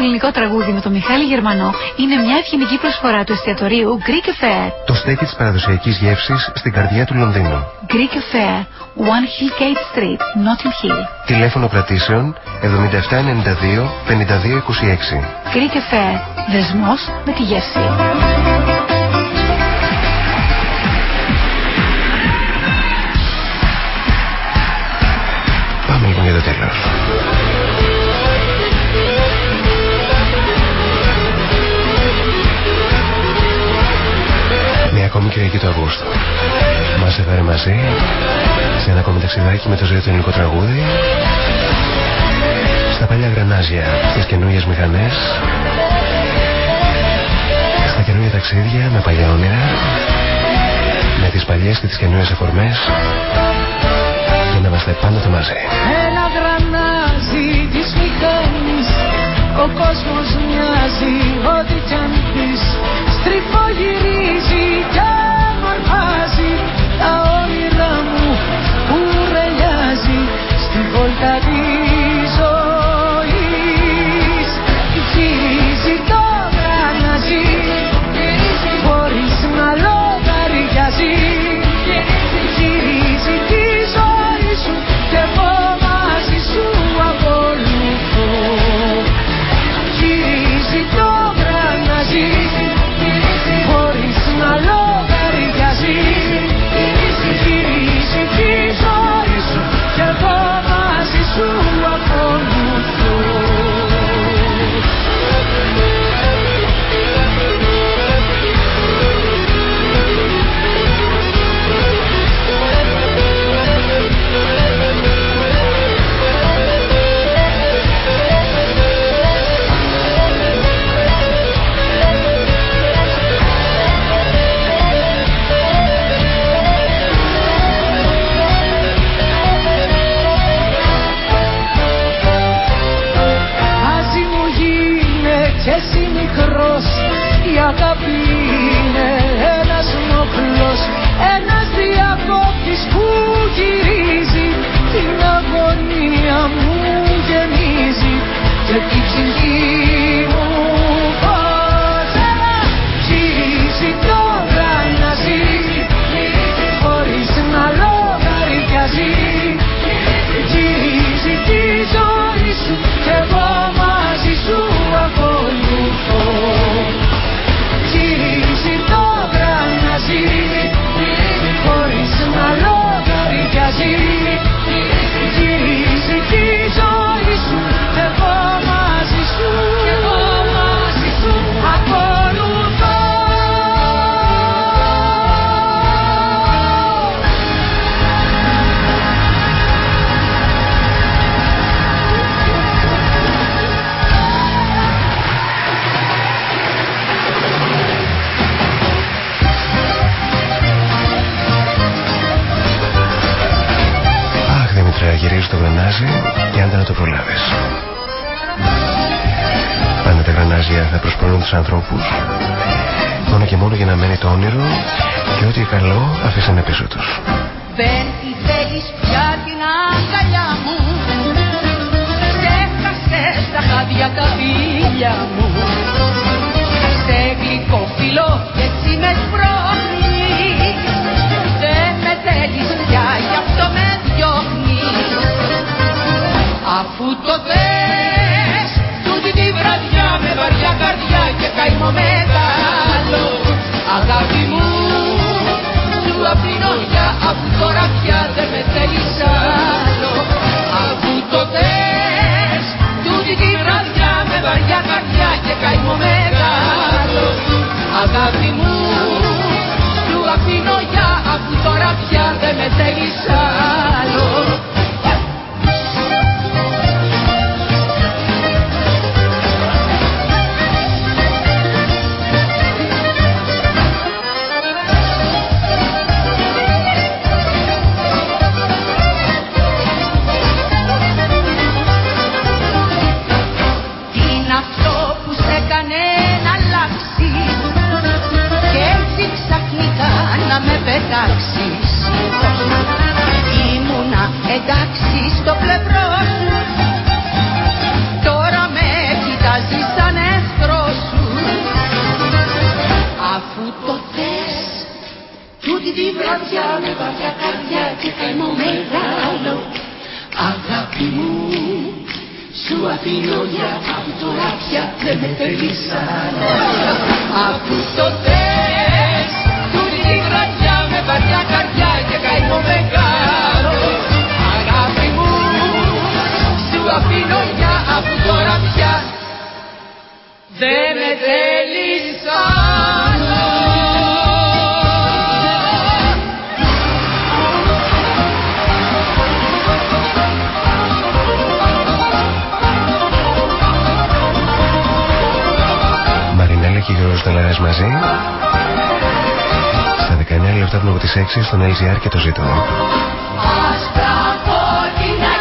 Speaker 4: ελληνικό τραγούδι με τον Μιχάλη Γερμανό είναι μια ευγενική προσφορά του εστιατορίου Greek Affair.
Speaker 2: Το στέκι της παραδοσιακής γεύσης στην καρδιά του Λονδίνου.
Speaker 4: Greek Affair, One Hill Gate Street, Notting Hill.
Speaker 2: Τηλέφωνο κρατήσεων 7792 5226.
Speaker 4: Greek Affair, δεσμός με τη γεύση.
Speaker 2: Πάμε λοιπόν για το τέλος. Μια ακόμη Κυριακή του Αυγούστου. Μας έφερε μαζί σε ένα ακόμη ταξιδάκι με το ζωή του ελληνικό τραγούδι. Στα παλιά γρανάζια, στις καινούριες μηχανές. Στα καινούργια ταξίδια με παλιά όνειρα. Με τις παλιές και τις καινούριες εφορμές. Και να είμαστε πάντοτε μαζί.
Speaker 18: Ένα γρανάζι της μηχανής Ο κόσμος μοιάζει ό,τι κι αν πεις Στριφογυρίζει κι αμορφάζει Τα όνειρά μου που ρελιάζει Στη βόλτα
Speaker 10: ti.
Speaker 13: Πινόνια από το άπια δεν με θέλεις άλλο Αφού το θες τούτη τη γραδιά με βαριά καρδιά και καημό μεγάλο. Αγάπη μου σου αφήνω για αφού τώρα πια δεν με θέλεις
Speaker 2: μαζί Στα 19 λεπτά πριν από τις 6 στον LGR και το ζήτω.
Speaker 13: Άσπρα, κόκκινα,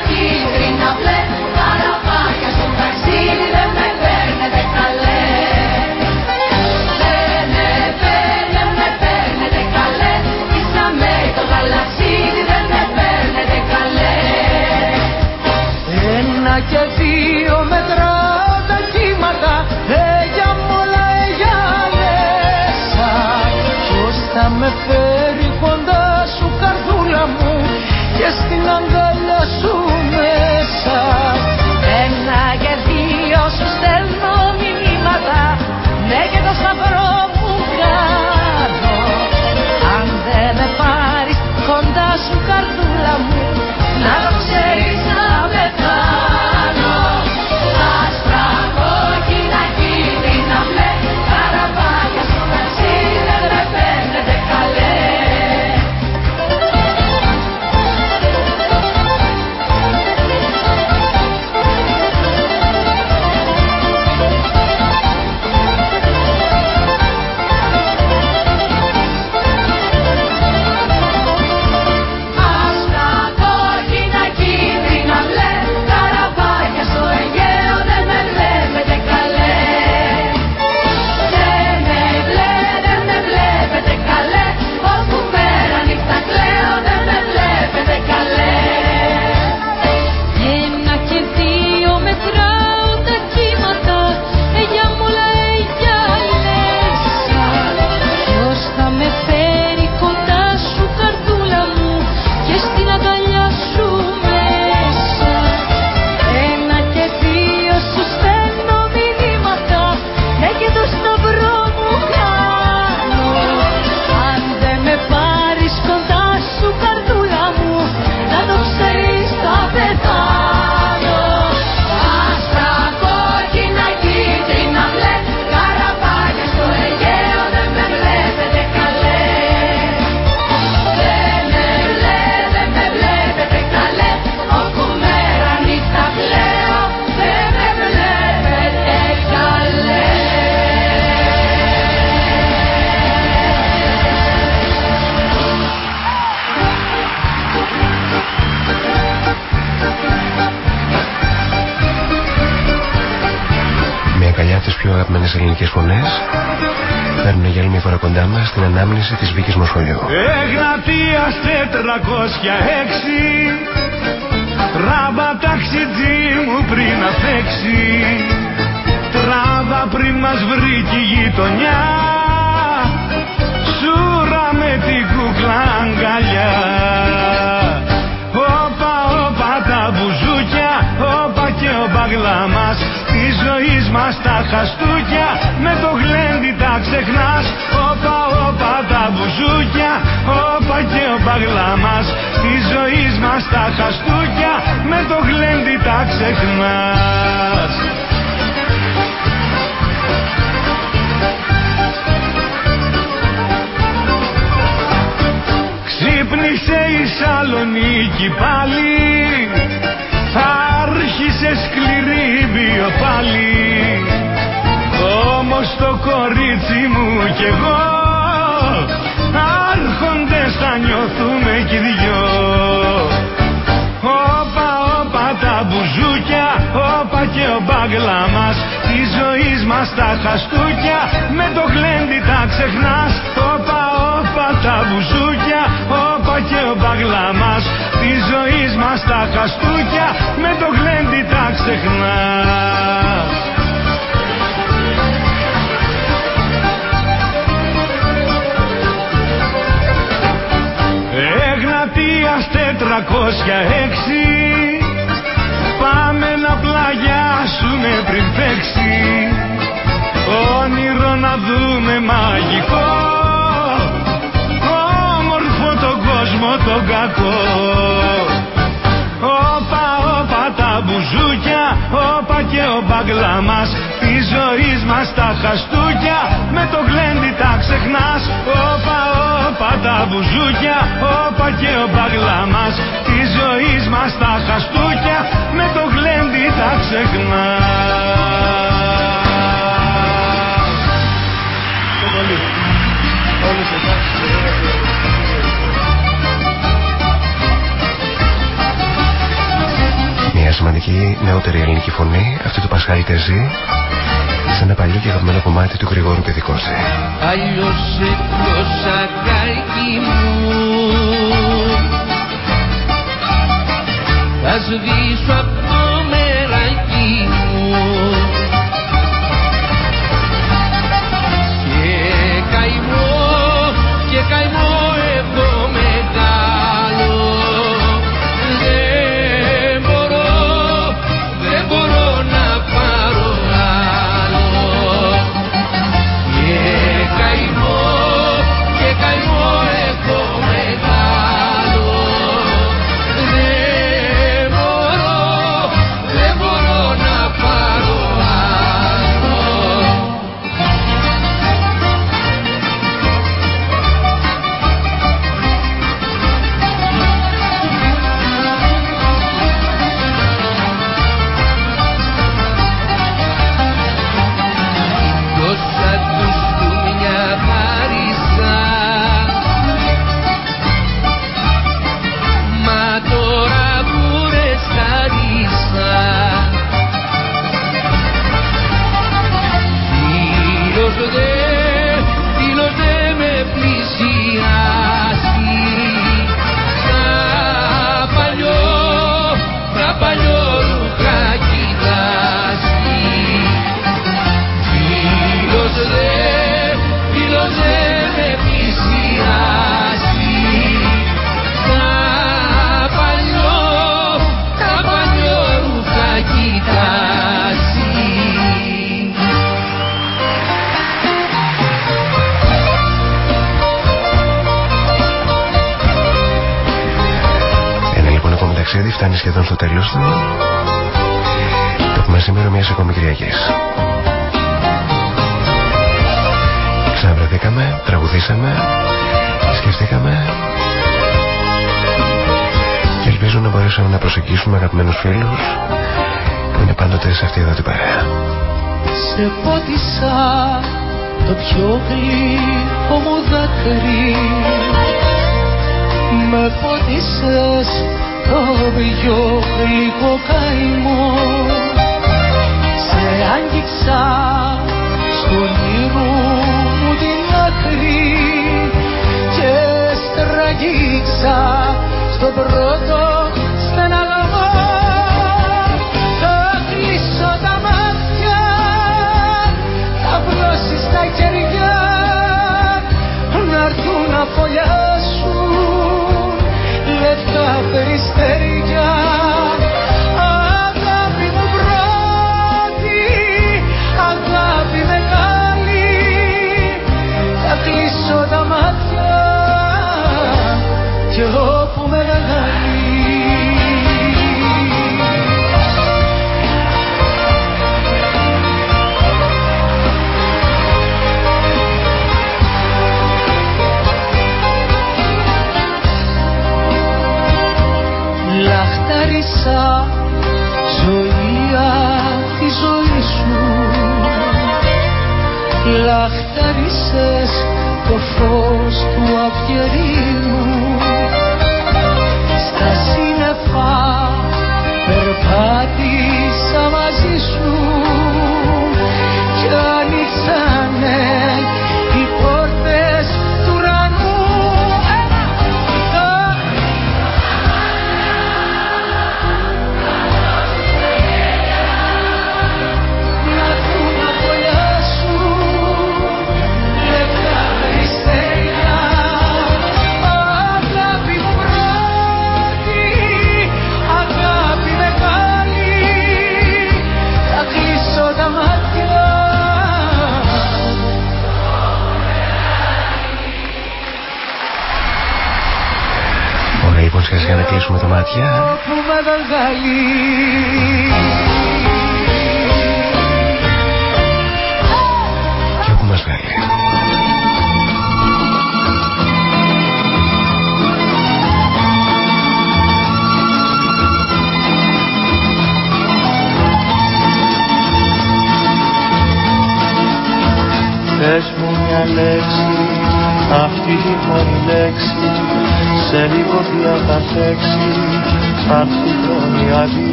Speaker 2: αγαπημένες ελληνικές φωνές. Παίρνουν για άλλη μια φορά κοντά μας στην ανάμνηση της Βίκης Μοσχολιού.
Speaker 19: Εγνατίας 406 Τράβα ταξιτζή μου πριν να φέξει Τράβα πριν μας βρει η γειτονιά. Σούρα με την κούκλα αγκαλιά. Όπα όπα τα μπουζούκια Όπα και ο μπαγλά μας Της ζωής μας τα χαστούκια Με το γλέντι τα ξεχνάς. Όπα όπα τα μπουζούκια. Όπα και ο μπαγλά μας Τη ζωής μας τα χαστούκια. Με το γλέντι τα ξεχνάς. Ξύπνησε η Σαλονίκη πάλι. Άρχισε σκληρή βιοπάλι Όμως το κορίτσι μου κι εγώ Άρχοντες θα νιώθουμε κι οι δυο. Όπα όπα τα μπουζούκια Όπα και ο μπάγλα μας Τη ζωής μας τα χαστούκια Με το γλέντι τα ξεχνάς. Όπα όπα τα μπουζούκια Όπα και ο μπάγλα μας Τη ζωής μας τα χαστούκια Με το γλέντι τα ξεχνάς Ηλίας 406 Πάμε να πλαγιάσουμε πριν παίξει. Όνειρο να δούμε μαγικό. Όμορφο τον κόσμο τον κακό μπουζούκια, όπα και ο μπαγκλά μας. Τη ζωής μας τα χαστούκια, με το γλέντι τα ξεχνάς. Όπα, όπα τα μπουζούκια, όπα και ο μπαγκλά μας. Τη ζωή μας τα χαστούκια, με το γλέντι τα ξεχνάς.
Speaker 2: Εσάς σημαντική νεότερη ελληνική φωνή, αυτή του Πασχάλη Τεζή, σε ένα παλιό και αγαπημένο κομμάτι του Γρηγόρου Παιδικόση.
Speaker 10: Άλλωσε το σακάκι μου Θα σβήσω από το μεράκι μου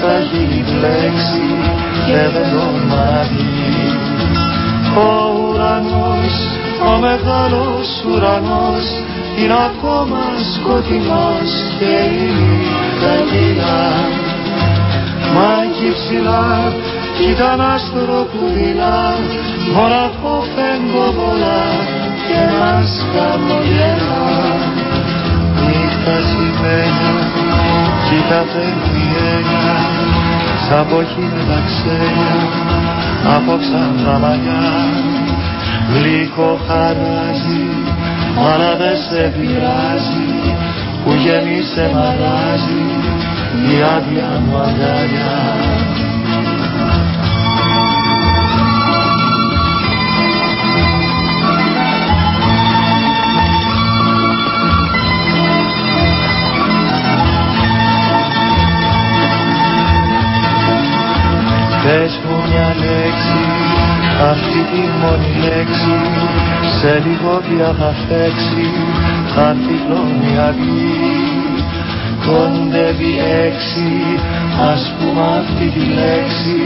Speaker 10: Που
Speaker 20: έχει στα χείλη μπλέξει και δεν τον μάθει Ο ουρανός, ο μεγάλος ουρανός είναι ακόμα σκοτεινός και η νύχτα κυλά. Μα εκεί ψηλά κοίτα ένα άστρο που δειλά μοναχό φεύγω πολλά και μας χαμογελά Νύχτα σημαίνει κοίτα φεύγει έννοια σαν ποχή με τα ξένια από ξανθά μαλλιά γλυκό χαράζει αλλά δεν σε πειράζει που γέμισε μαράζει η άδεια μου αγκαλιά. Πες μου μια λέξη, αυτή τη μόνη λέξη. Σε λίγο πια θα φέξει, θα έρθει αυγή κοντεύει έξι, ας πούμε αυτή τη λέξη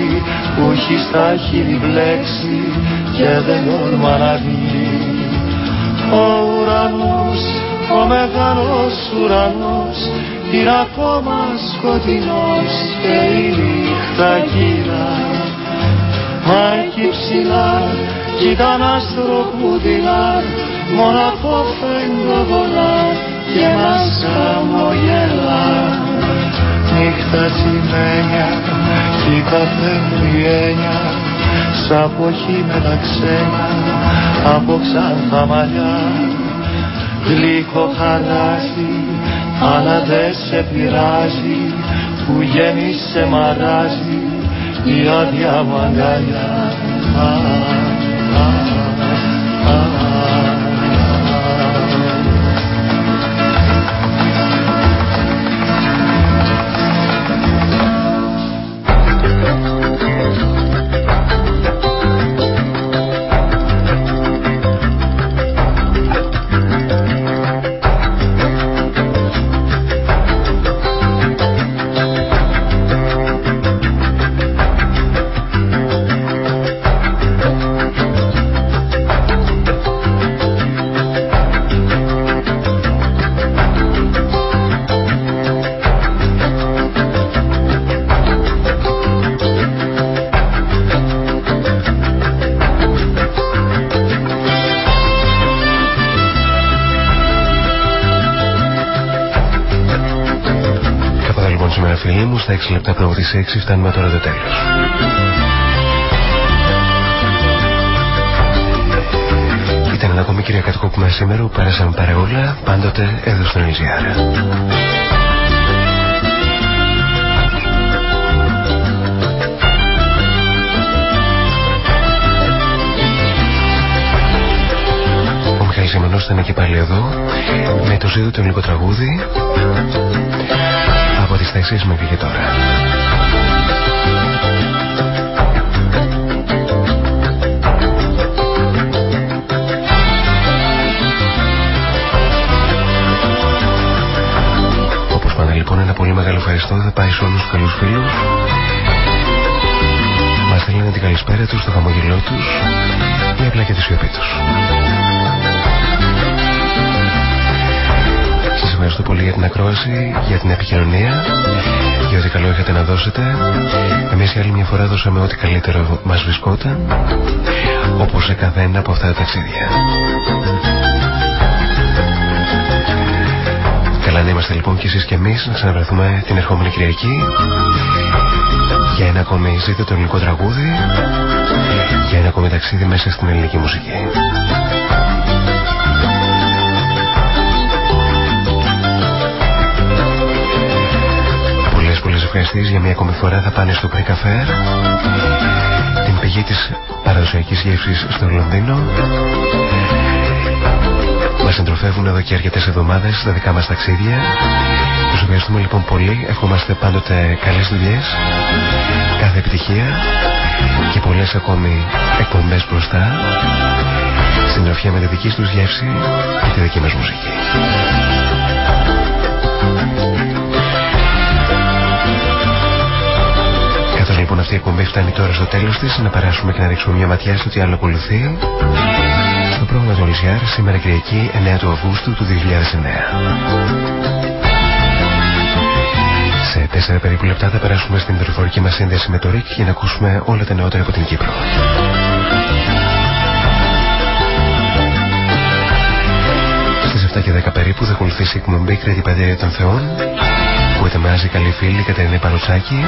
Speaker 20: που έχει στα χείλη μπλέξει και δεν τόλμα να βγει. Ο ουρανός, ο μεγάλος ουρανός είναι ακόμα σκοτεινός και η νύχτα κύρα Μα εκεί ψηλά κοίτα ένα άστρο που δειλά. Μοναχό φεγγοβολά και μας χαμογελά νύχτα τσιμένια κι η καθέμβρη έννοια σαν ποχή με τα ξένα από ξανθά μαλλιά. Γλυκό χαράζει αλλά δε σε πειράζει που γέμισε μαράζει η άδεια μου
Speaker 2: 6 λεπτά πριν από τις 6 φτάνουμε τώρα το τέλος. Ήταν ένα ακόμη Κυριακατικό που σήμερα που πέρασαν παρεόλα πάντοτε εδώ στον Ελζιάρα. Ο Μιχάλης Σιμωνός ήταν και πάλι εδώ με το ζήτο του ελληνικό τραγούδι από τις 4 μέχρι και τώρα. Ευχαριστώ θα πάει σε όλους τους καλούς φίλους μας στέλνουν την καλησπέρα τους, το χαμογελό τους ή απλά και της σιωπή τους. ευχαριστώ πολύ για την ακρόαση, για την επικοινωνία, για ό,τι καλό είχατε να δώσετε. Εμείς για άλλη μια φορά δώσαμε ό,τι καλύτερο μας βρισκόταν, όπως σε καθένα από αυτά τα ταξίδια. καλά να είμαστε λοιπόν κι εσείς και εμείς να ξαναβρεθούμε την ερχόμενη Κυριακή για ένα ακόμη ζήτητο ελληνικό τραγούδι για ένα ακόμη ταξίδι μέσα στην ελληνική μουσική. Πολλές πολλές ευχαριστήσεις για μια ακόμη φορά θα πάνε στο Pre Cafe την πηγή της παραδοσιακής γεύσης στο Λονδίνο συντροφεύουν εδώ και αρκετές εβδομάδες στα δικά μας ταξίδια. Τους ευχαριστούμε λοιπόν πολύ. Ευχόμαστε πάντοτε καλές δουλειές, κάθε επιτυχία και πολλές ακόμη εκπομπές μπροστά. Συντροφιά με τη δική τους γεύση και τη δική μας μουσική. Καθώς λοιπόν αυτή η εκπομπή φτάνει τώρα στο τέλος της, να περάσουμε και να ρίξουμε μια ματιά στο τι άλλο ακολουθεί στο πρόγραμμα του Λυσιάρ σήμερα Κυριακή 9 του Αυγούστου του 2009. Σε τέσσερα περίπου λεπτά θα περάσουμε στην πληροφορική μας σύνδεση με το ΡΙΚ για να ακούσουμε όλα τα νεότερα από την Κύπρο. Στις 7 και 10 περίπου θα ακολουθήσει η εκπομπή Κρέτη Παντέρια των Θεών που ετοιμάζει καλή φίλη Κατερίνα Παροτσάκη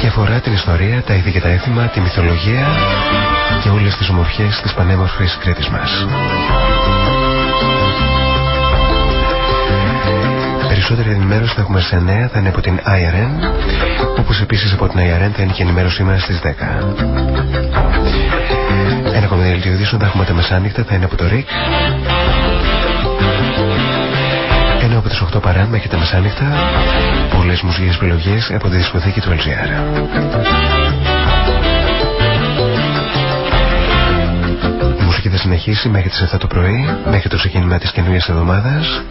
Speaker 2: και αφορά την ιστορία, τα είδη και τα έθιμα, τη μυθολογία και όλες τις ομορφιές της πανέμορφης Κρήτης μας. Περισσότερη ενημέρωση θα έχουμε σε 9, θα είναι από την IRN, όπως επίσης από την IRN θα είναι και ενημέρωση σήμερα στις 10. Ένα ακόμη δελτίο θα έχουμε τα μεσάνυχτα, θα είναι από το RIC. Ενώ από τις 8 παρά μέχρι τα μεσάνυχτα, πολλές μουσικές επιλογές από τη δισκοθήκη του LGR. Συνεχίσει μέχρι τις 7 το πρωί, μέχρι το ξεκίνημα της καινούριας εβδομάδας.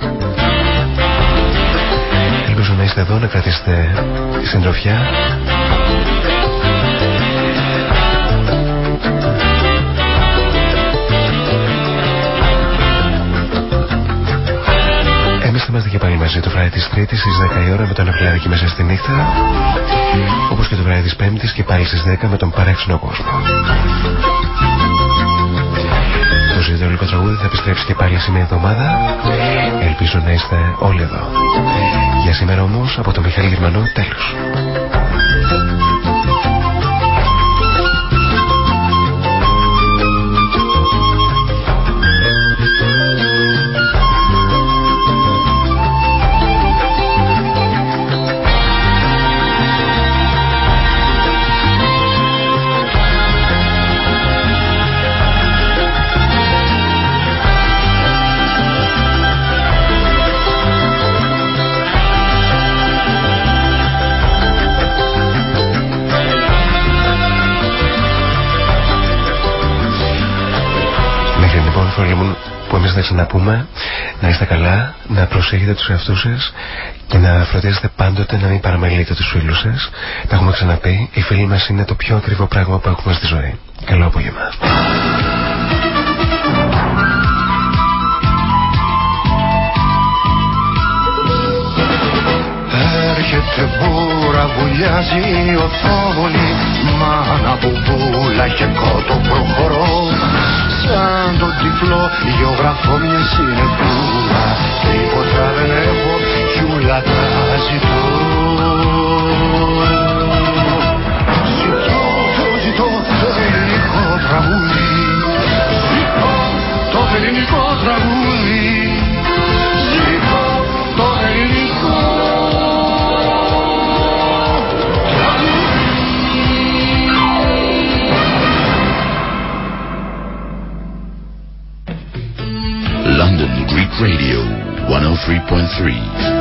Speaker 2: Ελπίζω να είστε εδώ, να κρατήσετε τη συντροφιά. Εμείς θα είμαστε και πάλι μαζί το βράδυ της Τρίτης στις 10 η ώρα με τον Ευλярική μέσα στη νύχτα όπως και το βράδυ της Πέμπτης και πάλι στις 10 με τον παράξενο κόσμο. Το ζωητρολικό τραγούδι θα επιστρέψει και πάλι σε μια εβδομάδα. Ελπίζω να είστε όλοι εδώ. Για σήμερα όμως από το Μιχάλη Γερμανό τέλος. Να πούμε να είστε καλά, να προσέχετε τους εαυτούς σας και να φροντίζετε πάντοτε να μην παραμελείτε τους φίλους σας. Τα έχουμε ξαναπεί, οι φίλοι μας είναι το πιο ακριβό πράγμα που έχουμε στη ζωή. Καλό απόγευμα.
Speaker 3: Έρχεται μπούρα, βουλιάζει η οθόνη Μάνα μπουμπούλα και κότο προχωρώ σαν τον τυφλό γεωγραφώ μια συνεπούλα Τίποτα δεν έχω κι ούλα τα ζητώ. Ζητώ, το ζητώ το ελληνικό τραγούδι. Ζητώ το ελληνικό τραγούδι
Speaker 1: Radio 103.3.